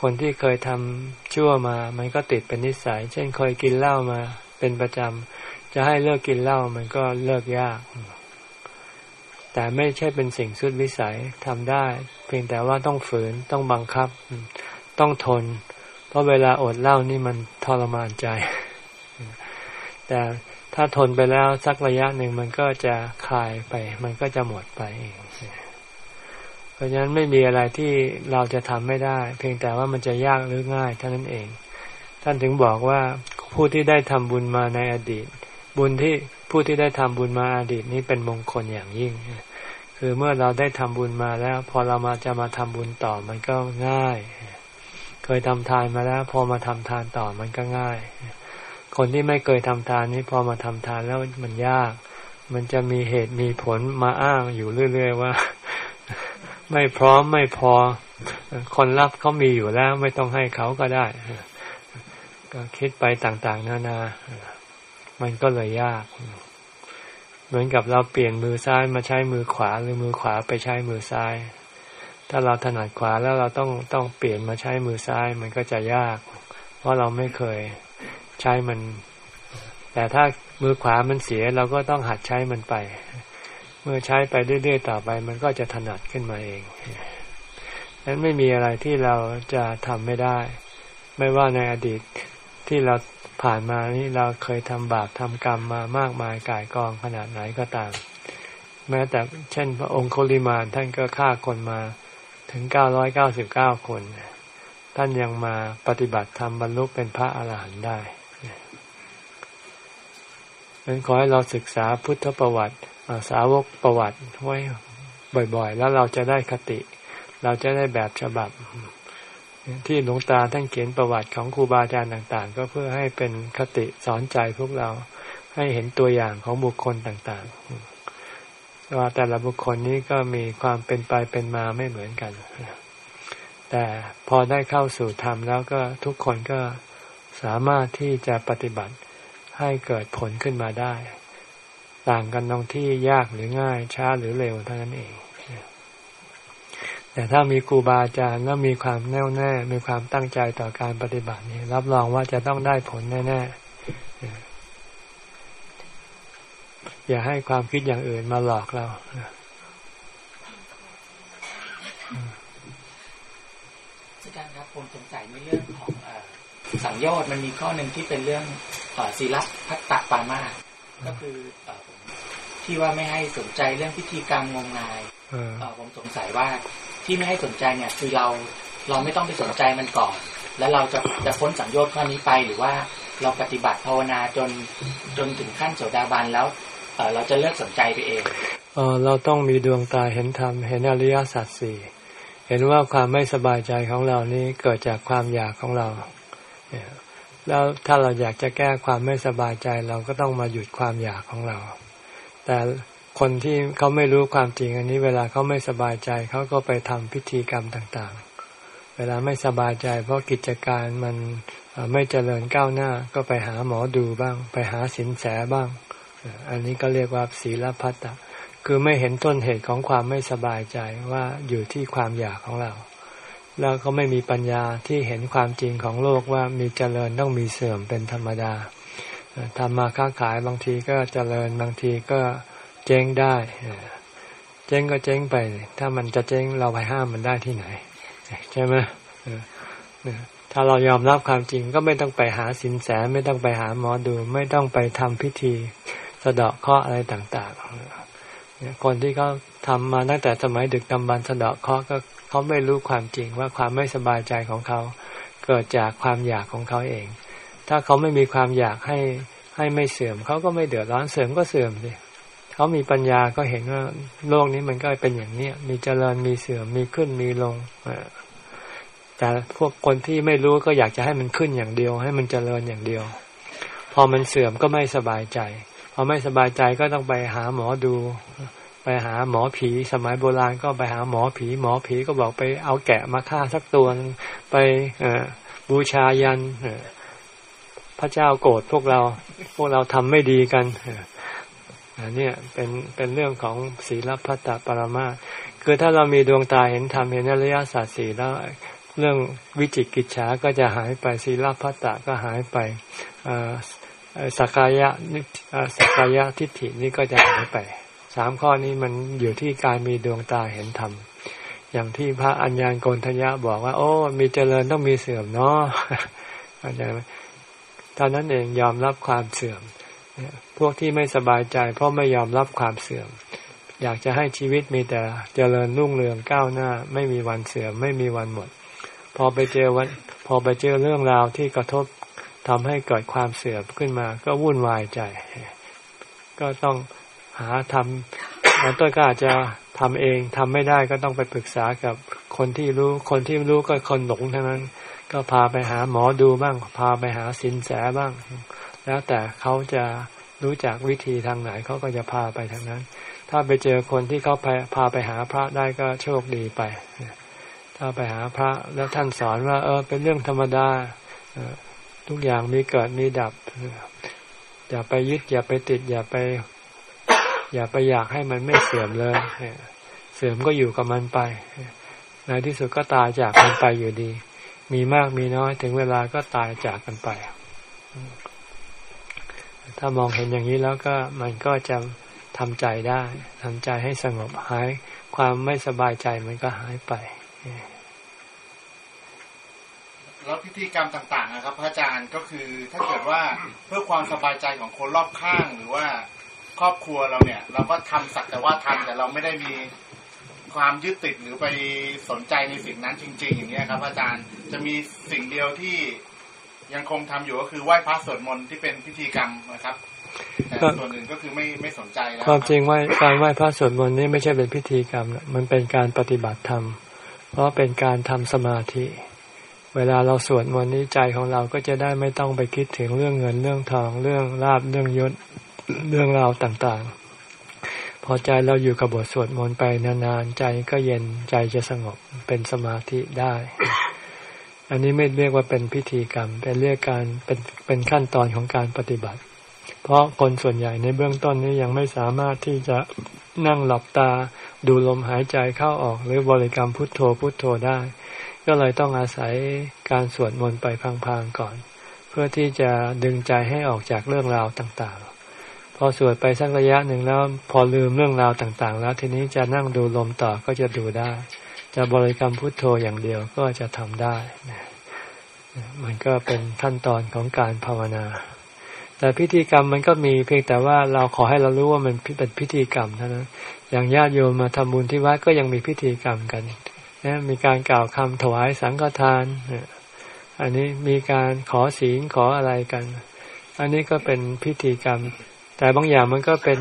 S1: คนที่เคยทำชั่วมา มันก็ติดเป็นนิสัย เช่นเคยกินเหล้ามาเป็นประจำ จะให้เลิกกินเหล้ามันก็เลิกยาก แต่ไม่ใช่เป็นสิ่งสุดวิสัยทำได้ เพียงแต่ว่าต้องฝืนต้องบังคับ ต้องทน เพราะเวลาอดเหล้านี่มันทรมานใจ แต่ถ้าทนไปแล้วสักระยะหนึ่งมันก็จะคลายไป มันก็จะหมดไปเอง เพราะฉะนั้นไม่มีอะไรที่เราจะทำไม่ได้ เพียงแต่ว่ามันจะยากหรือง่ายเท่านั้นเอง ท่านถึงบอกว่าผู้ที่ได้ทำบุญมาในอดีต บุญที่ผู้ที่ได้ทำบุญมาอดีตนี้เป็นมงคลอย่างยิ่ง คือเมื่อเราได้ทำบุญมาแล้ว พอเรามาจะมาทำบุญต่อมันก็ง่าย เคยทำทานมาแล้ว พอมาทำทานต่อมันก็ง่าย คนที่ไม่เคยทำทานนี้พอมาทำทานแล้วมันยาก มันจะมีเหตุมีผลมาอ้างอยู่เรื่อย ๆ ว่า ไม่พร้อมไม่พอ คนรับเขามีอยู่แล้ว ไม่ต้องให้เขาก็ได้ ก็คิดไปต่างๆ นานา มันก็เลยยาก เหมือนกับเราเปลี่ยนมือซ้ายมาใช้มือขวา หรือมือขวาไปใช้มือซ้าย ถ้าเราถนัดขวาแล้วเราต้องต้องเปลี่ยนมาใช้มือซ้าย มันก็จะยาก เพราะเราไม่เคยใช้มัน แต่ถ้ามือขวามันเสียเราก็ต้องหัดใช้มันไป มื่อใช้ไปเรื่อยๆต่อไป มันก็จะถนัดขึ้นมาเองนั้นไม่มีอะไรที่เราจะทำไม่ได้ ไม่ว่าในอดีตที่เราผ่านมานี้เราเคยทำบาปทำกรรมมามากมายกายกองขนาดไหนก็ตาม แม้แต่เช่น พระองค์โคลิมานท่านก็ฆ่าคนมาถึงเก้าร้อยเก้าสิบเก้าคน ท่านยังมาปฏิบัติธรรมบรรลุเป็นพระอาหารหันต์ได้ดังนั้นขอให้เราศึกษาพุทธประวัติ สาวกประวัติไว้บ่อยๆ แล้วเราจะได้คติ เราจะได้แบบฉบับ ที่หลวงตาท่านเขียนประวัติของครูบาอาจารย์ต่าง ๆ ก็เพื่อให้เป็นคติสอนใจพวกเราให้เห็นตัวอย่างของบุคคลต่างๆว่าแต่ละบุคคลนี้ก็มีความเป็นไปเป็นมาไม่เหมือนกัน แต่พอได้เข้าสู่ธรรมแล้วก็ทุกคนก็สามารถที่จะปฏิบัติให้เกิดผลขึ้นมาได้ ต่างกันตรงที่ยากหรือง่าย ช้าหรือเร็วเท่านั้นเอง แต่ถ้ามีครูบาอาจารย์แล้วมีความแน่วแน่ มีความตั้งใจต่อการปฏิบัตินี้ รับรองว่าจะต้องได้ผลแน่ๆ อย่าให้ความคิดอย่างอื่นมาหลอกเรา
S4: อาจารย์ครับผมสงสัยในเรื่องของสังโยชน์มันมีข้อหนึ่งที่เป็นเรื่องศีลพัตตปามาก็คือ ที่ว่าไม่ให้สนใจเรื่องพิธีกรรมงมงายผมสงสัยว่าที่ไม่ให้สนใจเนี่ย คือเราเราไม่ต้องไปสนใจมันก่อน แล้วเราจะจะพ้นสังโยชน์ข้อนี้ไปหรือว่าเราปฏิบัติภาวนาจนจนถึงขั้นโสดาบันแล้วเเราจะเลิกสนใจไปเอง
S1: เออเราต้องมีดวงตาเห็นธรรมเห็นอริยสัจสี่เห็นว่าความไม่สบายใจของเรานี้เกิดจากความอยากของเรา แล้วถ้าเราอยากจะแก้ความไม่สบายใจเราก็ต้องมาหยุดความอยากของเรา แต่คนที่เขาไม่รู้ความจริงอันนี้เวลาเขาไม่สบายใจเขาก็ไปทำพิธีกรรมต่างๆ เวลาไม่สบายใจ เพราะกิจการมันไม่เจริญก้าวหน้า ก็ไปหาหมอดูบ้าง ไปหาสินแสบ้าง อันนี้ก็เรียกว่าศีลพัตตะคือไม่เห็นต้นเหตุของความไม่สบายใจว่าอยู่ที่ความอยากของเรา แล้วก็ไม่มีปัญญาที่เห็นความจริงของโลกว่ามีเจริญต้องมีเสื่อมเป็นธรรมดา ทำมาค้าขายบางทีก็เจริญบางทีก็เจ๊งได้ เจ๊งก็เจ๊งไป ถ้ามันจะเจ๊งเราไปห้ามมันได้ที่ไหน ใช่ไหมถ้าเรายอมรับความจริงก็ไม่ต้องไปหาสินแสไม่ต้องไปหาหมอดู ไม่ต้องไปทำพิธีสะเดาะเคราะห์อะไรต่างๆคนที่เขาทำมาตั้งแต่สมัยดึกดำบรรสะเดาะเคราะห์ก็เขาไม่รู้ความจริงว่าความไม่สบายใจของเขา เกิดจากความอยากของเขาเอง ถ้าเขาไม่มีความอยากให้ให้ไม่เสื่อม เขาก็ไม่เดือดร้อนเสื่อมก็เสื่อมสิเขามีปัญญาก็เห็นว่าโลกนี้มันก็เป็นอย่างนี้มีเจริญมีเสื่อมมีขึ้นมีลงแต่พวกคนที่ไม่รู้ก็อยากจะให้มันขึ้นอย่างเดียว ให้มันเจริญอย่างเดียว พอมันเสื่อมก็ไม่สบายใจพอไม่สบายใจก็ต้องไปหาหมอดู ไปหาหมอผี สมัยโบราณก็ไปหาหมอผี หมอผีก็บอกไปเอาแกะมาฆ่าสักตัวไปบูชายัน พระเจ้าโกรธพวกเรา พวกเราทำไม่ดีกันอันนี้เป็นเป็นเรื่องของศีลพัตตปรมาคือถ้าเรามีดวงตาเห็นธรรมเห็นอริยสัจสี่แล้วเรื่องวิจิกิจฉาก็จะหายไปศีลพัตตก็หายไปสักกายะสักกายะทิฏฐินี่ก็จะหายไปสามข้อนี้มันอยู่ที่การมีดวงตาเห็นธรรมอย่างที่พระอัญญาณโกนทยะบอกว่า โอ้ มีเจริญต้องมีเสื่อมเนาะอาจาร ย์ท่านั้นเองยอมรับความเสื่อมพวกที่ไม่สบายใจ เพราะไม่ยอมรับความเสื่อม อยากจะให้ชีวิตมีแต่เจริญรุ่งเรืองก้าวหน้า ไม่มีวันเสื่อม ไม่มีวันหมด พอไปเจอวันพอไปเจอเรื่องราวที่กระทบทำให้เกิดความเสื่อมขึ้นมา ก็วุ่นวายใจ ก็ต้องหาทำแล้วต้นก็อาจจะทำเองทำไม่ได้ก็ต้องไปปรึกษากับคนที่รู้ คนที่รู้ก็คนหลงทั้งนั้น ก็พาไปหาหมอดูบ้าง พาไปหาสินแสบ้าง แล้วแต่เขาจะรู้จักวิธีทางไหนเขาก็จะพาไปทางนั้น ถ้าไปเจอคนที่เขาพาไปหาพระได้ก็โชคดีไป ถ้าไปหาพระแล้วท่านสอนว่า เออ เป็นเรื่องธรรมดาทุกอย่างมีเกิดมีดับ อย่าไปยึดอย่าไปติด อย่าไป อย่าไปอยากให้มันไม่เสื่อมเลยเสื่อมก็อยู่กับมันไปในที่สุดก็ตายจากมันไปอยู่ดี มีมากมีน้อยถึงเวลาก็ตายจากกันไป ถ้ามองเห็นอย่างนี้แล้วก็มันก็จะทำใจได้ทำใจให้สงบหาย ความไม่สบายใจมันก็หายไป
S2: แล้วพิธีกรรมต่างๆนะครับ พระอาจารย์ก็คือถ้าเกิดว่าเพื่อความสบายใจของคนรอบข้างหรือว่าครอบครัวเราเนี่ย เราก็ทำสักแต่ว่าทำแต่เราไม่ได้มี ความยึดติดหรือไปสนใจในสิ่งนั้นจริง ๆ อย่างเงี้ยครับ อาจารย์จะมีสิ่งเดียวที่ยังคงทำอยู่ก็คือไหว้พระสวดมนต์ที่เป็นพิธีกรรมนะครับแต่ส่วนอื่นก็คือไม่ไม่สนใจแล้ว
S1: ความจริงว่าการไหว้พระสวดมนต์นี่ไม่ใช่เป็นพิธีกรรมมันเป็นการปฏิบัติธรรม เพราะเป็นการทำสมาธิ เวลาเราสวดมนต์นี้ใจของเราก็จะได้ไม่ต้องไปคิดถึงเรื่องเงินเรื่องทองเรื่องลาบเรื่องยศเรื่องราวต่างๆพ อใจเราอยู่กับบทสวดมนต์ไปนานๆใจก็เย็นใจจะสงบเป็นสมาธิได้ อันนี้ไม่เรียกว่าเป็นพิธีกรรม เป็นเรียกการเป็นเป็นขั้นตอนของการปฏิบัติ เพราะคนส่วนใหญ่ในเบื้องต้นนี้ยังไม่สามารถที่จะนั่งหลับตาดูลมหายใจเข้าออกหรือบริกรรมพุทโธพุทโธได้ ก็เลยต้องอาศัยการสวดมนต์ไปพังๆก่อน เพื่อที่จะดึงใจให้ออกจากเรื่องราวต่างๆ พอสวดไปสักระยะหนึ่งแล้ว พอลืมเรื่องราวต่าง ๆ แล้วทีนี้จะนั่งดูลมต่อก็จะดูได้ จะบริกรรมพุทโธอย่างเดียวก็จะทำได้นะมันก็เป็นขั้นตอนของการภาวนา แต่พิธีกรรมมันก็มีเพียงแต่ว่าเราขอให้เรารู้ว่ามันเป็นพิธีกรรมเท่านั้นอย่างญาติโยมมาทำบุญที่วัดก็ยังมีพิธีกรรมกันนะมีการกล่าวคำถวายสังฆทานอันนี้มีการขอศีลขออะไรกัน อันนี้ก็เป็นพิธีกรรม แต่บางอย่างมันก็เป็น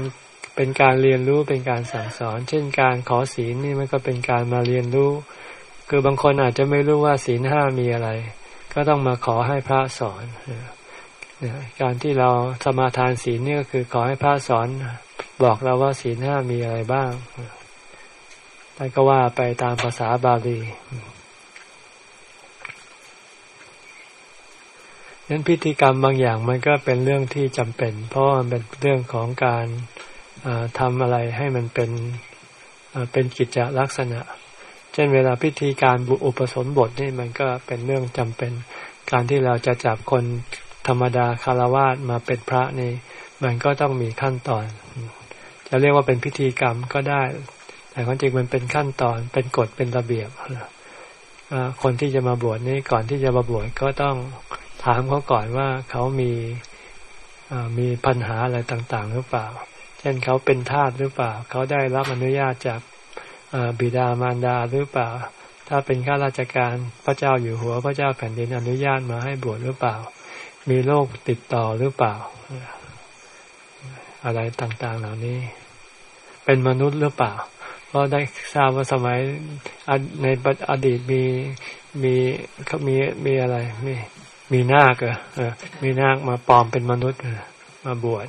S1: เป็นการเรียนรู้เป็นการสั่งสอน เช่นการขอศีลนี่มันก็เป็นการมาเรียนรู้ คือบางคนอาจจะไม่รู้ว่าศีลห้ามีอะไร ก็ต้องมาขอให้พระสอนการที่เราสมาทานศีลนี่ก็คือขอให้พระสอน บอกเราว่าศีลห้ามีอะไรบ้างท่ก็ว่าไปตามภาษาบาลี นั้นพิธีกรรมบางอย่างมันก็เป็นเรื่องที่จำเป็น เพราะมันเป็นเรื่องของการทำอะไรให้มันเป็นเป็นกิจลักษณะ เช่นเวลาพิธีการบุอุปสมบทนี่มันก็เป็นเรื่องจำเป็น การที่เราจะจับคนธรรมดาคารวาสมาเป็นพระนี่มันก็ต้องมีขั้นตอน จะเรียกว่าเป็นพิธีกรรมก็ได้ แต่ความจริงมันเป็นขั้นตอนเป็นกฎเป็นระเบียบคนที่จะมาบวชนี่ก่อนที่จะมาบวชก็ต้อง ถามเขาก่อนว่าเขามีมีปัญหาอะไรต่างๆ หรือเปล่า เช่นเขาเป็นทาสหรือเปล่า เขาได้รับอนุญาตจากบิดามารดาหรือเปล่า ถ้าเป็นข้าราชการพระเจ้าอยู่หัวพระเจ้าแผ่นดินอนุญาตมาให้บวชหรือเปล่า มีโรคติดต่อหรือเปล่า อะไรต่างๆเหล่านี้ เป็นมนุษย์หรือเปล่า เพราะได้ทราบว่าสมัยในอดีตมีมีเขามีมีอะไรมี มีนาคเออมีนาคมาปลอมเป็นมนุษย์มาบวช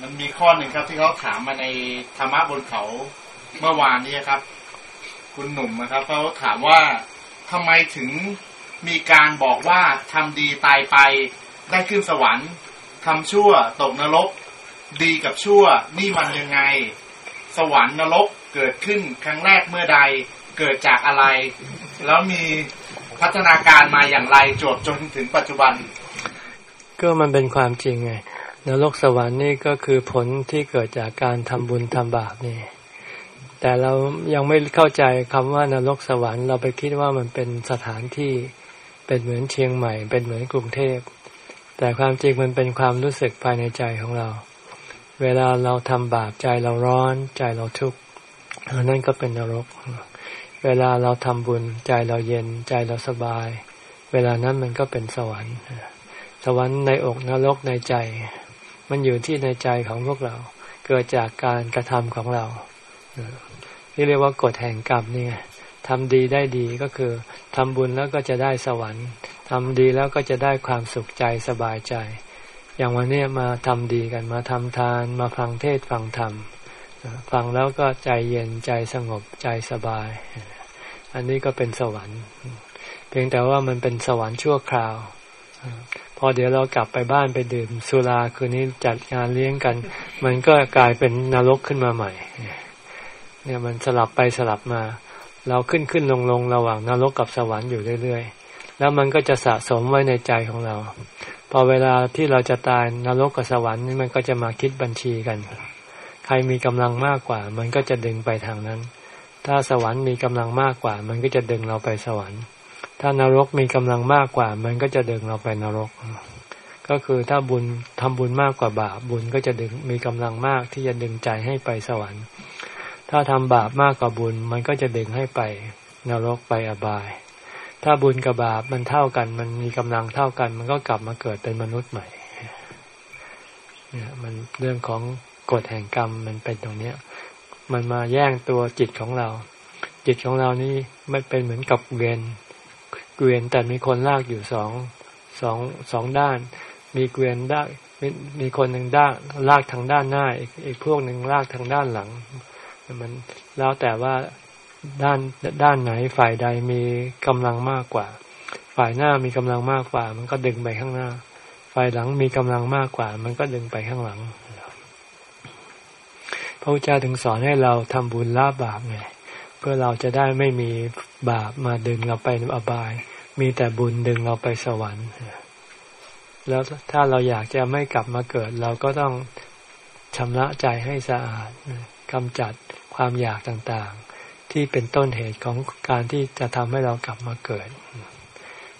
S2: มันมีข้อหนึ่งครับ ที่เขาถามมาในธรรมะบนเขาเมื่อวานนี้ครับ คุณหนุ่มนะครับเขาถามว่าทำไมถึงมีการบอกว่าทำดีตายไป ได้ขึ้นสวรรค์ทำชั่วตกนรก ดีกับชั่ว นี่มันยังไง สวรรค์นรกเกิดขึ้นครั้งแรกเมื่อใด เกิดจากอะไร แล้วมีพัฒนาการมาอย่างไรจบจนถึงปัจจุบัน
S1: ก็มันเป็นความจริงไงนรกสวรรค์นี่ก็คือผลที่เกิดจากการทำบุญทำบาปนี่ แต่เรายังไม่เข้าใจคำว่านรกสวรรค์เราไปคิดว่ามันเป็นสถานที่เป็นเหมือนเชียงใหม่ เป็นเหมือนกรุงเทพ แต่ความจริงมันเป็นความรู้สึกภายในใจของเรา เวลาเราทำบาปใจเราร้อนใจเราทุกข์นั่นก็เป็นนรก เวลาเราทำบุญใจเราเย็นใจเราสบาย เวลานั้นมันก็เป็นสวรรค์ สวรรค์ในอกนรกในใจ มันอยู่ที่ในใจของพวกเรา เกิดจากการกระทำของเราที่เรียกว่ากฎแห่งกรรมนี่ทำดีได้ดีก็คือทำบุญแล้วก็จะได้สวรรค์ทำดีแล้วก็จะได้ความสุขใจสบายใจ อย่างวันนี้มาทำดีกันมาทำทาน มาฟังเทศฟังธรรมฟังแล้วก็ใจเย็นใจสงบใจสบาย อันนี้ก็เป็นสวรรค์ เพียงแต่ว่ามันเป็นสวรรค์ชั่วคราว พอเดี๋ยวเรากลับไปบ้านไปดื่มสุราคืนนี้จัดงานเลี้ยงกัน มันก็กลายเป็นนรกขึ้นมาใหม่ เนี่ยมันสลับไปสลับมา เราขึ้นขึ้นลงลงระหว่างนรกกับสวรรค์อยู่เรื่อยๆ แล้วมันก็จะสะสมไว้ในใจของเรา พอเวลาที่เราจะตายนรกกับสวรรค์นี่มันก็จะมาคิดบัญชีกัน ใครมีกำลังมากกว่า มันก็จะดึงไปทางนั้น ถ้าสวรรค์มีกำลังมากกว่า มันก็จะดึงเราไปสวรรค์ ถ้านรกมีกำลังมากกว่า มันก็จะดึงเราไปนรก ก็คือถ้าบุญทำบุญมากกว่าบาปบุญก็จะดึงมีกำลังมากที่จะดึงใจให้ไปสวรรค์ ถ้าทำบาปมากกว่าบุญ มันก็จะดึงให้ไปนรกไปอบาย ถ้าบุญกับบาปมันเท่ากัน มันมีกำลังเท่ากัน มันก็กลับมาเกิดเป็นมนุษย์ใหม่เนี่ยมันเรื่องของกฎแห่งกรรมมันเป็นตรงเนี้ย มันมาแย่งตัวจิตของเรา จิตของเรานี่มันเป็นเหมือนกับเกวียนเกวียนแต่มีคนลากอยู่สองสองสองด้าน มีเกวียนได้มีมีคนหนึ่งด้านลากทางด้านหน้า อีกอีกพวกหนึ่งลากทางด้านหลัง มันแล้วแต่ว่าด้านด้านไหนฝ่ายใดมีกำลังมากกว่า ฝ่ายหน้ามีกำลังมากกว่า มันก็ดึงไปข้างหน้า ฝ่ายหลังมีกำลังมากกว่า มันก็ดึงไปข้างหลัง พระเจ้าถึงสอนให้เราทำบุญละบาปไงเพื่อเราจะได้ไม่มีบาปมาดึงเราไปอบาย มีแต่บุญดึงเราไปสวรรค์ แล้วถ้าเราอยากจะไม่กลับมาเกิด เราก็ต้องชำระใจให้สะอาดกำจัดความอยากต่างๆ ที่เป็นต้นเหตุของการที่จะทำให้เรากลับมาเกิด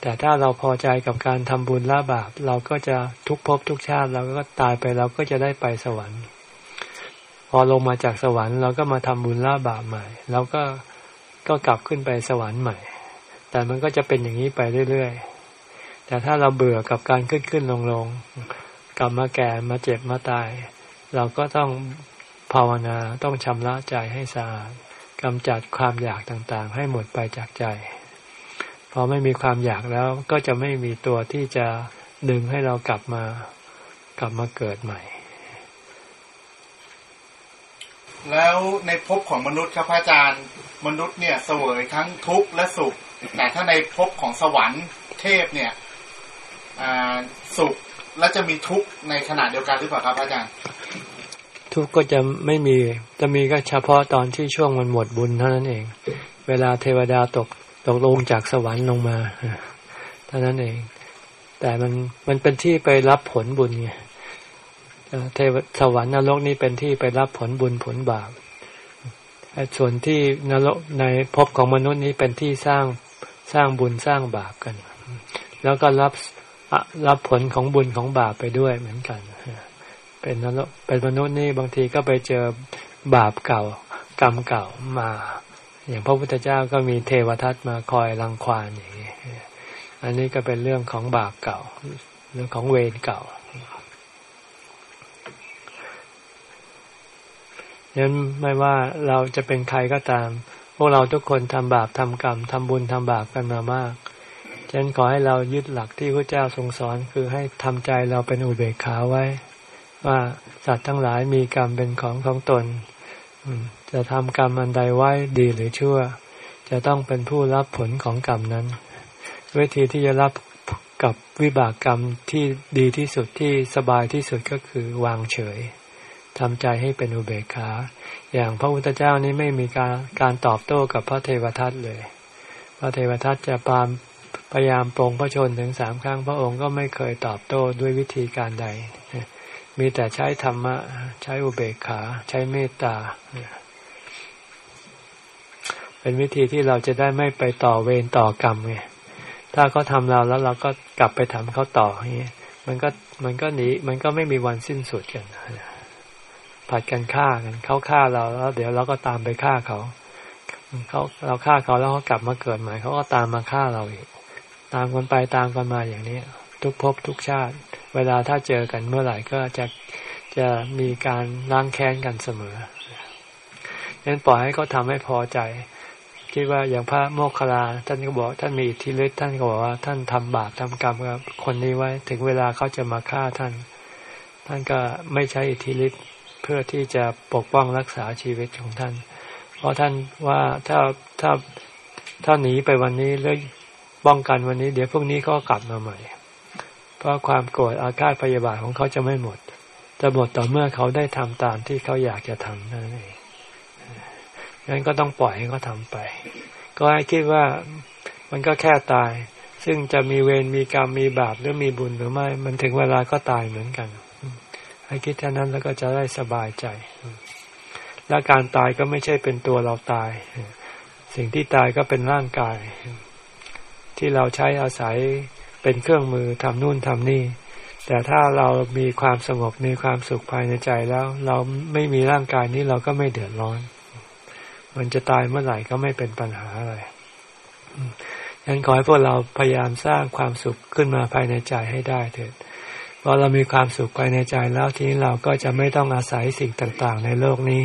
S1: แต่ถ้าเราพอใจกับการทำบุญละบาป เราก็จะทุกภพทุกชาติเราก็ตายไปเราก็จะได้ไปสวรรค์ อลงมาจากสวรรค์เราก็มาทำบุญละบาปใหม่เราก็ก็กลับขึ้นไปสวรรค์ใหม่ แต่มันก็จะเป็นอย่างนี้ไปเรื่อยๆ แต่ถ้าเราเบื่อกับการขึ้นขึ้นลงลงกลับมาแก่มาเจ็บมาตาย เราก็ต้องภาวนาต้องชำระใจให้สะอาดกำจัดความอยากต่างๆ ให้หมดไปจากใจ พอไม่มีความอยากแล้วก็จะไม่มีตัวที่จะดึงให้เรากลับมากลับมาเกิดใหม่
S2: แล้วในภพของมนุษย์ครับพระอาจารย์ มนุษย์เนี่ยเสวยทั้งทุกข์และสุข แต่ถ้าในภพของสวรรค์เทพเนี่ยสุขและจะมีทุกข์ในขณะเดียวกันหรือเปล่าครับพระอาจารย์
S1: ทุกข์ก็จะไม่มีจะมีก็เฉพาะตอนที่ช่วงมันหมดบุญเท่านั้นเอง เวลาเทวดาตกตกลงจากสวรรค์ลงมาเท่านั้นเอง แต่มันมันเป็นที่ไปรับผลบุญไง เทวสวรรค์นรกนี่เป็นที่ไปรับผลบุญผลบาปส่วนที่นรกในภพของมนุษย์นี้เป็นที่สร้างสร้างบุญสร้างบาปกัน แล้วก็รับรับผลของบุญของบาปไปด้วยเหมือนกัน เป็นนรกเป็นมนุษย์นี่บางทีก็ไปเจอบาปเก่ากรรมเก่ามา อย่างพระพุทธเจ้าก็มีเทวทัตมาคอยรังควานอย่างนี้อันนี้ก็เป็นเรื่องของบาปเก่าเรื่องของเวรเก่า ยันไม่ว่าเราจะเป็นใครก็ตาม พวกเราทุกคนทำบาปทำกรรมทำบุญทำบาปกันมามากฉะนั้นขอให้เรายึดหลักที่พระเจ้าทรงสอนคือให้ทำใจเราเป็นอุเบกขาไว้ ว่าสัตว์ทั้งหลายมีกรรมเป็นของของตน จะทำกรรมอันใดไว้ดีหรือชั่ว จะต้องเป็นผู้รับผลของกรรมนั้น วิธีที่จะรับกับวิบากกรรมที่ดีที่สุดที่สบายที่สุดก็คือวางเฉย ทำใจให้เป็นอุเบกขา อย่างพระพุทธเจ้านี้ไม่มีการการตอบโต้กับพระเทวทัตเลย พระเทวทัตจะปามพยายามปรงพระชนถึงสามครั้งพระองค์ก็ไม่เคยตอบโต้ด้วยวิธีการใด มีแต่ใช้ธรรมะ ใช้อุเบกขา ใช้เมตตา เป็นวิธีที่เราจะได้ไม่ไปต่อเวรต่อกรรมไง ถ้าเขาทำเราแล้วเราก็กลับไปทำเขาต่ออย่างนี้มันก็มันก็หนีมันก็ไม่มีวันสิ้นสุดกัน ผัดกันฆ่ากันเขาฆ่าเราแล้ว เดี๋ยวเราก็ตามไปฆ่าเขาเขาเราฆ่าเขาแล้วเขากลับมาเกิดใหม่เขาก็ตามมาฆ่าเราอีก ตามกันไปตามกันมาอย่างนี้ทุกภพทุกชาติ เวลาถ้าเจอกันเมื่อไหร่ก็จะจะมีการล้างแค้นกันเสมอฉะนั้นปล่อยให้เขาทาให้พอใจ คิดว่าอย่างพระโมคคัลลาท่านก็บอกท่านมีอิทธิฤทธิ์ท่านก็บอกว่าท่านทำบาปทำกรรมกับคนนี้ไว้ ถึงเวลาเขาจะมาฆ่าท่าน ท่านก็ไม่ใช้อิทธิฤทธิ์ เพื่อที่จะปกป้องรักษาชีวิตของท่าน เพราะท่านว่าถ้าถ้าถ้าหนีไปวันนี้แล้วป้องกันวันนี้ เดี๋ยวพวกนี้ก็กลับมาใหม่ เพราะความโกรธอาฆาตพยาบาทของเขาจะไม่หมดจะหมดต่อเมื่อเขาได้ทำตามที่เขาอยากจะทำนั่นเองงั้นก็ต้องปล่อยให้เขาทาไป ก็ให้คิดว่ามันก็แค่ตาย ซึ่งจะมีเวรมีกรรมมีบาปหรือมีบุญหรือไม่ มันถึงเวลาก็ตายเหมือนกัน ให้คิดแค่นั้นแล้วก็จะได้สบายใจ และการตายก็ไม่ใช่เป็นตัวเราตาย สิ่งที่ตายก็เป็นร่างกาย ที่เราใช้อาศัยเป็นเครื่องมือทำนู่นทำนี่ แต่ถ้าเรามีความสงบมีความสุขภายในใจแล้ว เราไม่มีร่างกายนี้เราก็ไม่เดือดร้อน มันจะตายเมื่อไหร่ก็ไม่เป็นปัญหาอะไรฉะนั้นขอให้พวกเราพยายามสร้างความสุขขึ้นมาภายในใจให้ได้เถิด พอเรามีความสุขภายในใจแล้วทีนี้เราก็จะไม่ต้องอาศัยสิ่งต่างๆ ในโลกนี้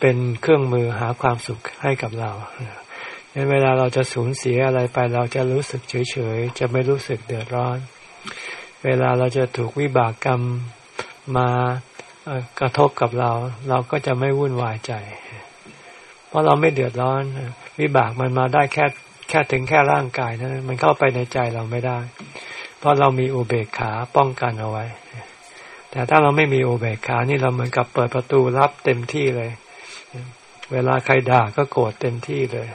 S1: เป็นเครื่องมือหาความสุขให้กับเราดังนั้นเวลาเราจะสูญเสียอะไรไปเราจะรู้สึกเฉยๆ จะไม่รู้สึกเดือดร้อน เวลาเราจะถูกวิบากกรรมมากระทบกับเรา เราก็จะไม่วุ่นวายใจ เพราะเราไม่เดือดร้อน วิบากมันมาได้แค่แค่ถึงแค่ร่างกายนะั้นมันเข้าไปในใจเราไม่ได้ เพราะเรามีอุเบกขาป้องกันเอาไว้ แต่ถ้าเราไม่มีอุเบกขานี่เราเหมือนกับเปิดประตูรับเต็มที่เลย เวลาใครด่าก็โกรธเต็มที่เลย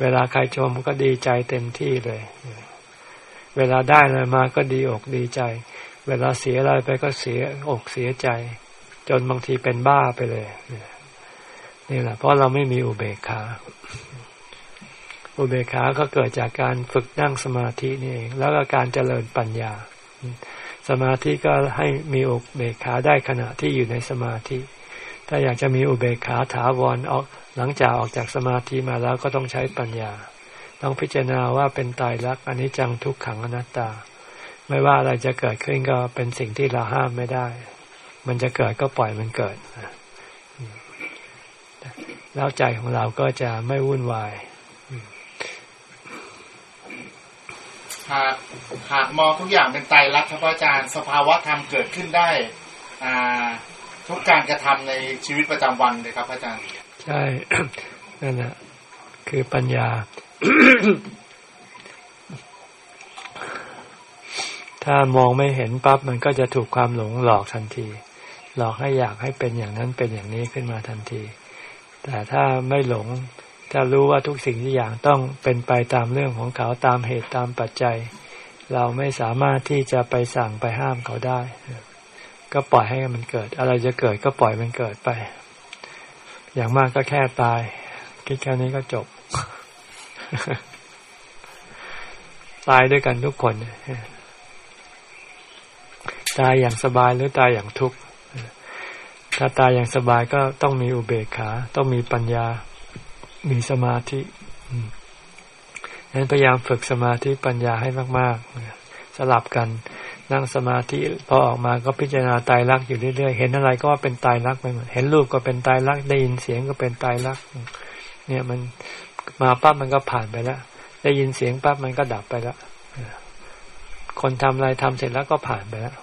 S1: เวลาใครชมก็ดีใจเต็มที่เลย เวลาได้อะไรมาก็ดีอกดีใจ เวลาเสียอะไรไปก็เสียอกเสียใจ จนบางทีเป็นบ้าไปเลยนี่แหละเพราะเราไม่มีอุเบกขา อุเบกขาก็เกิดจากการฝึกนั่งสมาธินี่เอง แล้วก็การเจริญปัญญา สมาธิก็ให้มีอุเบกขาได้ขณะที่อยู่ในสมาธิ ถ้าอยากจะมีอุเบกขาถาวรออกหลังจากออกจากสมาธิมาแล้วก็ต้องใช้ปัญญา ต้องพิจารณาว่าเป็นตายรักอันนี้จังทุกขังอนัตตา ไม่ว่าอะไรจะเกิดขึ้นก็เป็นสิ่งที่เราห้ามไม่ได้ มันจะเกิดก็ปล่อยมันเกิดแล้วใจของเราก็จะไม่วุ่นวาย
S2: หากหากมองทุกอย่างเป็นไตรลักษณ์ครับอาจารย์ สภาวะธรรมเกิดขึ้นได้ อ่า ทุกการกระทำในชีวิตประจำวันเลยครับอาจารย์
S1: ใช่นั่นแหละคือปัญญา ถ้ามองไม่เห็นปั๊บมันก็จะถูกความหลงหลอกทันที หลอกให้อยากให้เป็นอย่างนั้นเป็นอย่างนี้ขึ้นมาทันที แต่ถ้าไม่หลง ถ้ารู้ว่าทุกสิ่งทุกอย่างต้องเป็นไปตามเรื่องของเขาตามเหตุตามปัจจัย เราไม่สามารถที่จะไปสั่งไปห้ามเขาได้ ก็ปล่อยให้มันเกิด อะไรจะเกิดก็ปล่อยมันเกิดไป อย่างมากก็แค่ตาย คิดแค่นี้ก็จบ ตายด้วยกันทุกคน ตายอย่างสบายหรือตายอย่างทุกข์ถ้าตายอย่างสบายก็ต้องมีอุเบกขา ต้องมีปัญญา มีสมาธินั้นพยายามฝึกสมาธิปัญญาให้มาก ๆ สลับกัน นั่งสมาธิพอออกมาก็พิจารณาตายรักอยู่เรื่อยๆ เห็นอะไรก็ว่าเป็นตายรักไปหมดเห็นรูปก็เป็นตายรักได้ยินเสียงก็เป็นตายรักเนี่ยมันมาปั๊บมันก็ผ่านไปแล้วได้ยินเสียงปั๊บมันก็ดับไปแล้วคนทำอะไรทำเสร็จแล้วก็ผ่านไปแล้ว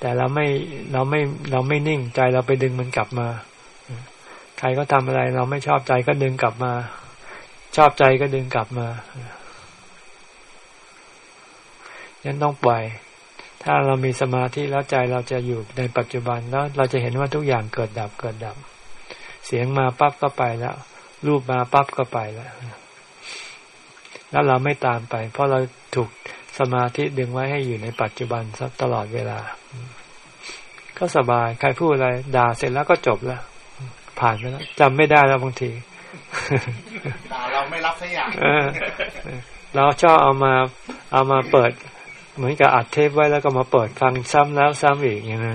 S1: แต่เราไม่เราไม่เราไม่นิ่งใจเราไปดึงมันกลับมา ใครก็ทำอะไร เราไม่ชอบใจก็ดึงกลับมา ชอบใจก็ดึงกลับมายันต้องปล่อย ถ้าเรามีสมาธิแล้วใจเราจะอยู่ในปัจจุบันแล้วเราจะเห็นว่าทุกอย่างเกิดดับเกิดดับ เสียงมาปั๊บก็ไปแล้ว รูปมาปั๊บก็ไปแล้ว แล้วเราไม่ตามไป เพราะเราถูกสมาธิดึงไว้ให้อยู่ในปัจจุบันตลอดเวลา ก็สบาย ใครพูดอะไร ด่าเสร็จแล้วก็จบแล้ว ผ่านไปแล้วจำไม่ได้แล้วบางที
S2: เราไม่รับสักอย่าง
S1: เราชอบเอามาเอามาเปิด เหมือนกับอัดเทปไว้แล้วก็มาเปิดฟังซ้ำแล้วซ้ำอีกอย่างนี้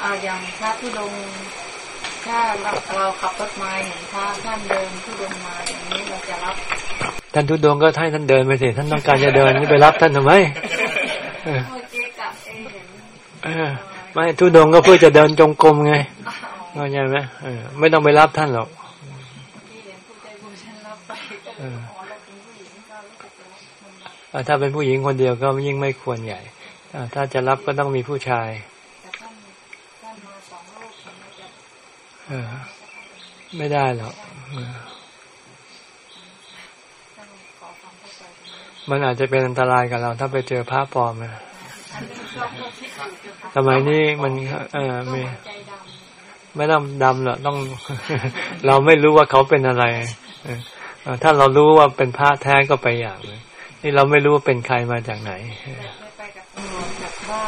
S3: เอาอย่างถ้าที่ลงถ้าเราเราขับรถมาเห็นพระท่านเดินที่ลงมาอย่างนี้เราจะรับ
S1: ท่านทุดงก็ให้ท่านเดินไปสิท่านต้องการจะเดินนี่ไปรับท่านทำไมเออ ไม่ทุดงก็เพื่อจะเดินจงกรมไงเข้าใจไหมไม่ต้องไปรับท่านหรอกถ้าเป็นผู้หญิงคนเดียวก็ยิ่งไม่ควรใหญ่ถ้าจะรับก็ต้องมีผู้ชายไม่ได้หรอกมันอาจจะเป็นอันตรายกับเรา ถ้าไปเจอพระปลอมนะ สมัยนี้มันเออไม่ไม่ต้องดำหรอกต้อง เราไม่รู้ว่าเขาเป็นอะไรถ้าเรารู้ว่าเป็นพระแท้ก็ไปอย่างเลยนี่เราไม่รู้ว่าเป็นใครมาจากไหน
S3: ไปกับตำรวจแบบว่า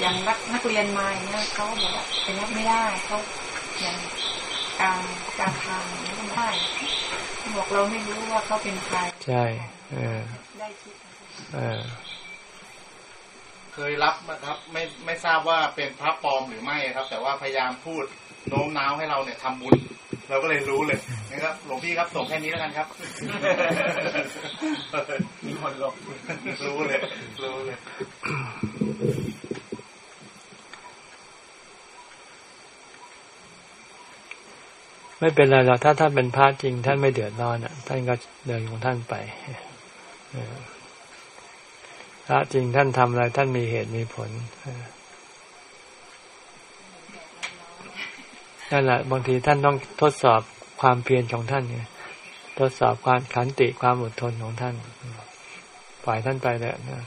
S3: อย่างนักนักเรียนมาเนี่ยเขาบอกว่าเป็นรับไม่ได้เขาอย่างการการทางไม่ได้บอกเราไม่รู้ว่าเขาเป็นใคร
S1: ใช่ เออ
S3: ได้คิด
S1: เออ
S2: เคยรับนะครับ ไม่ไม่ทราบว่าเป็นพระปลอมหรือไม่ครับ แต่ว่าพยายามพูดโน้มน้าวให้เราเนี่ยทำบุญ เราก็เลยรู้เลยนะครับหลวงพี่ครับส่งแค่นี้แล้วกันครับ มีคนลงรู้เลย รู้เลย
S1: ไม่เป็นไรหรอกถ้าท่านเป็นพระจริง ท่านไม่เดือดร้อนอะ ท่านก็เดินของท่านไป พระจริงท่านทำอะไร ท่านมีเหตุมีผลนั่นแหละบางทีท่านต้องทดสอบความเพียรของท่านเนี่ยทดสอบความขันติความอดทนของท่านปล่อยท่านไปเลยนะ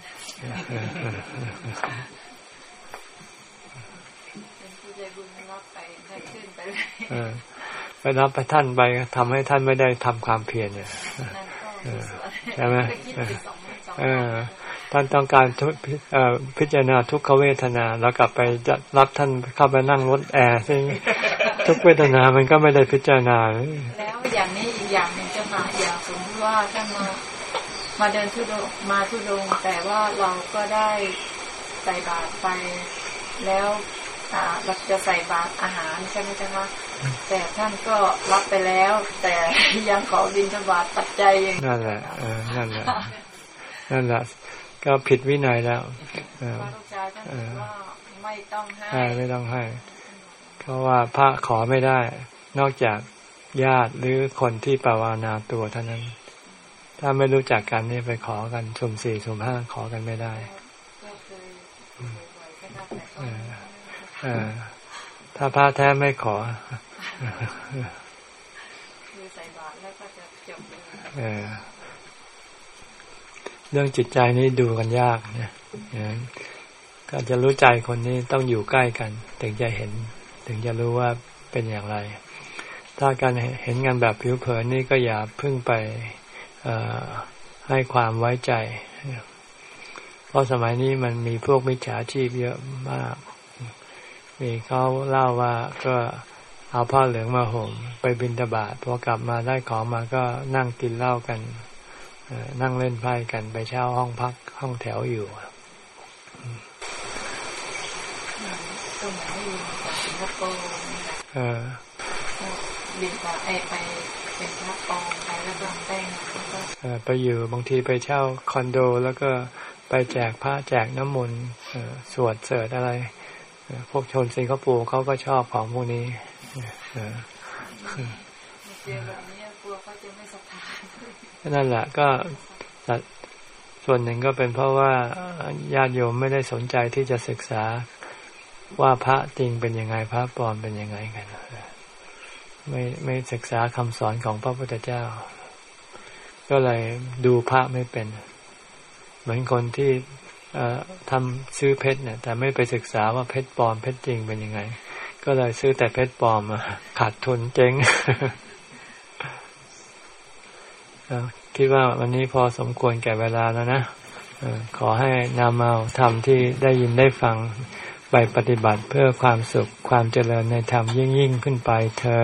S1: ไปรับไปท่านไปทำให้ท่านไม่ได้ทำความเพียรเนี่ยใช่ไหม ท่านต้องการพิจารณาทุกขเวทนาแล้วกลับไปจะรับท่านเข้าไปนั่งรถแอร์ซึ่งทุกเวทนามันก็ไม่ได้พิจารณา
S3: แล้วอย่างนี้อีกอย่างหนึ่งจะมาอย่างสมมติว่าท่านมามาเดินทุดงมาทุดงแต่ว่าเราก็ได้ใส่บาตรไปแล้วเราจะใส่บาตรอาหารใช่ไหมจ๊ะคะแต่ท่านก็รับไปแล้ว แต่ยังขอบินบาตปัจจัยอย่าง
S1: นั่นแหละเออนั่นแหละนั่นแหละ ก็ผิดวินัยแล้ว
S3: เออไม่ต้องให้
S1: ไม่ต้องให้ เพราะว่าพระขอไม่ได้ นอกจากญาติหรือคนที่ปวานาตัวเท่านั้น ถ้าไม่รู้จักกันนี่ไปขอกันชุมสี่ชุมห้าขอกันไม่ได้ถ้าพระแท้ไม่ขอ
S3: คือใส่บาตรแล้วก็จะจบ
S1: เรื่องจิตใจนี่ดูกันยากเนี่ยก็จะรู้ใจคนนี้ต้องอยู่ใกล้กัน ถึงจะเห็น ถึงจะรู้ว่าเป็นอย่างไร ถ้าการเห็นงานแบบผิวเผินนี่ก็อย่าพึ่งไปให้ความไว้ใจ เพราะสมัยนี้มันมีพวกมิจฉาชีพเยอะมาก มีเขาเล่าว่าก็เอาผ้าเหลืองมาห่มไปบินตบาทพอกลับมาได้ของมาก็นั่งกินเหล้ากัน นั่งเล่นไพ่กันไปเช่าห้องพักห้องแถวอยู่
S3: ตรงไหนอยู่สิงคโปร์เออบินไปไปเป็นพระปองไปแล้วก็แป้ง
S1: ไปอยู่บางทีไปเช่าคอนโดแล้วก็ไปแจกพระแจกน้ำมนต์สวดเสดอะไร พวกชนสิงคโปร์เขาก็ชอบของพวกนี้
S3: เจอ
S1: นั่นแหละก็ส่วนหนึ่งก็เป็นเพราะว่าญาติโยมไม่ได้สนใจที่จะศึกษาว่าพระจริงเป็นยังไงพระปลอมเป็นยังไงกันไม่ไม่ศึกษาคำสอนของพระพุทธเจ้า ก็เลยดูพระไม่เป็น เหมือนคนที่ทำซื้อเพชรเนี่ย แต่ไม่ไปศึกษาว่าเพชรปลอมเพชรจริงเป็นยังไง ก็เลยซื้อแต่เพชรปลอมขาดทุนเจ๊ง คิดว่าวันนี้พอสมควรแก่เวลาแล้วนะขอให้นำเอาธรรมที่ได้ยินได้ฟังไปปฏิบัติเพื่อความสุขความเจริญในธรรมยิ่งยิ่งขึ้นไปเทอ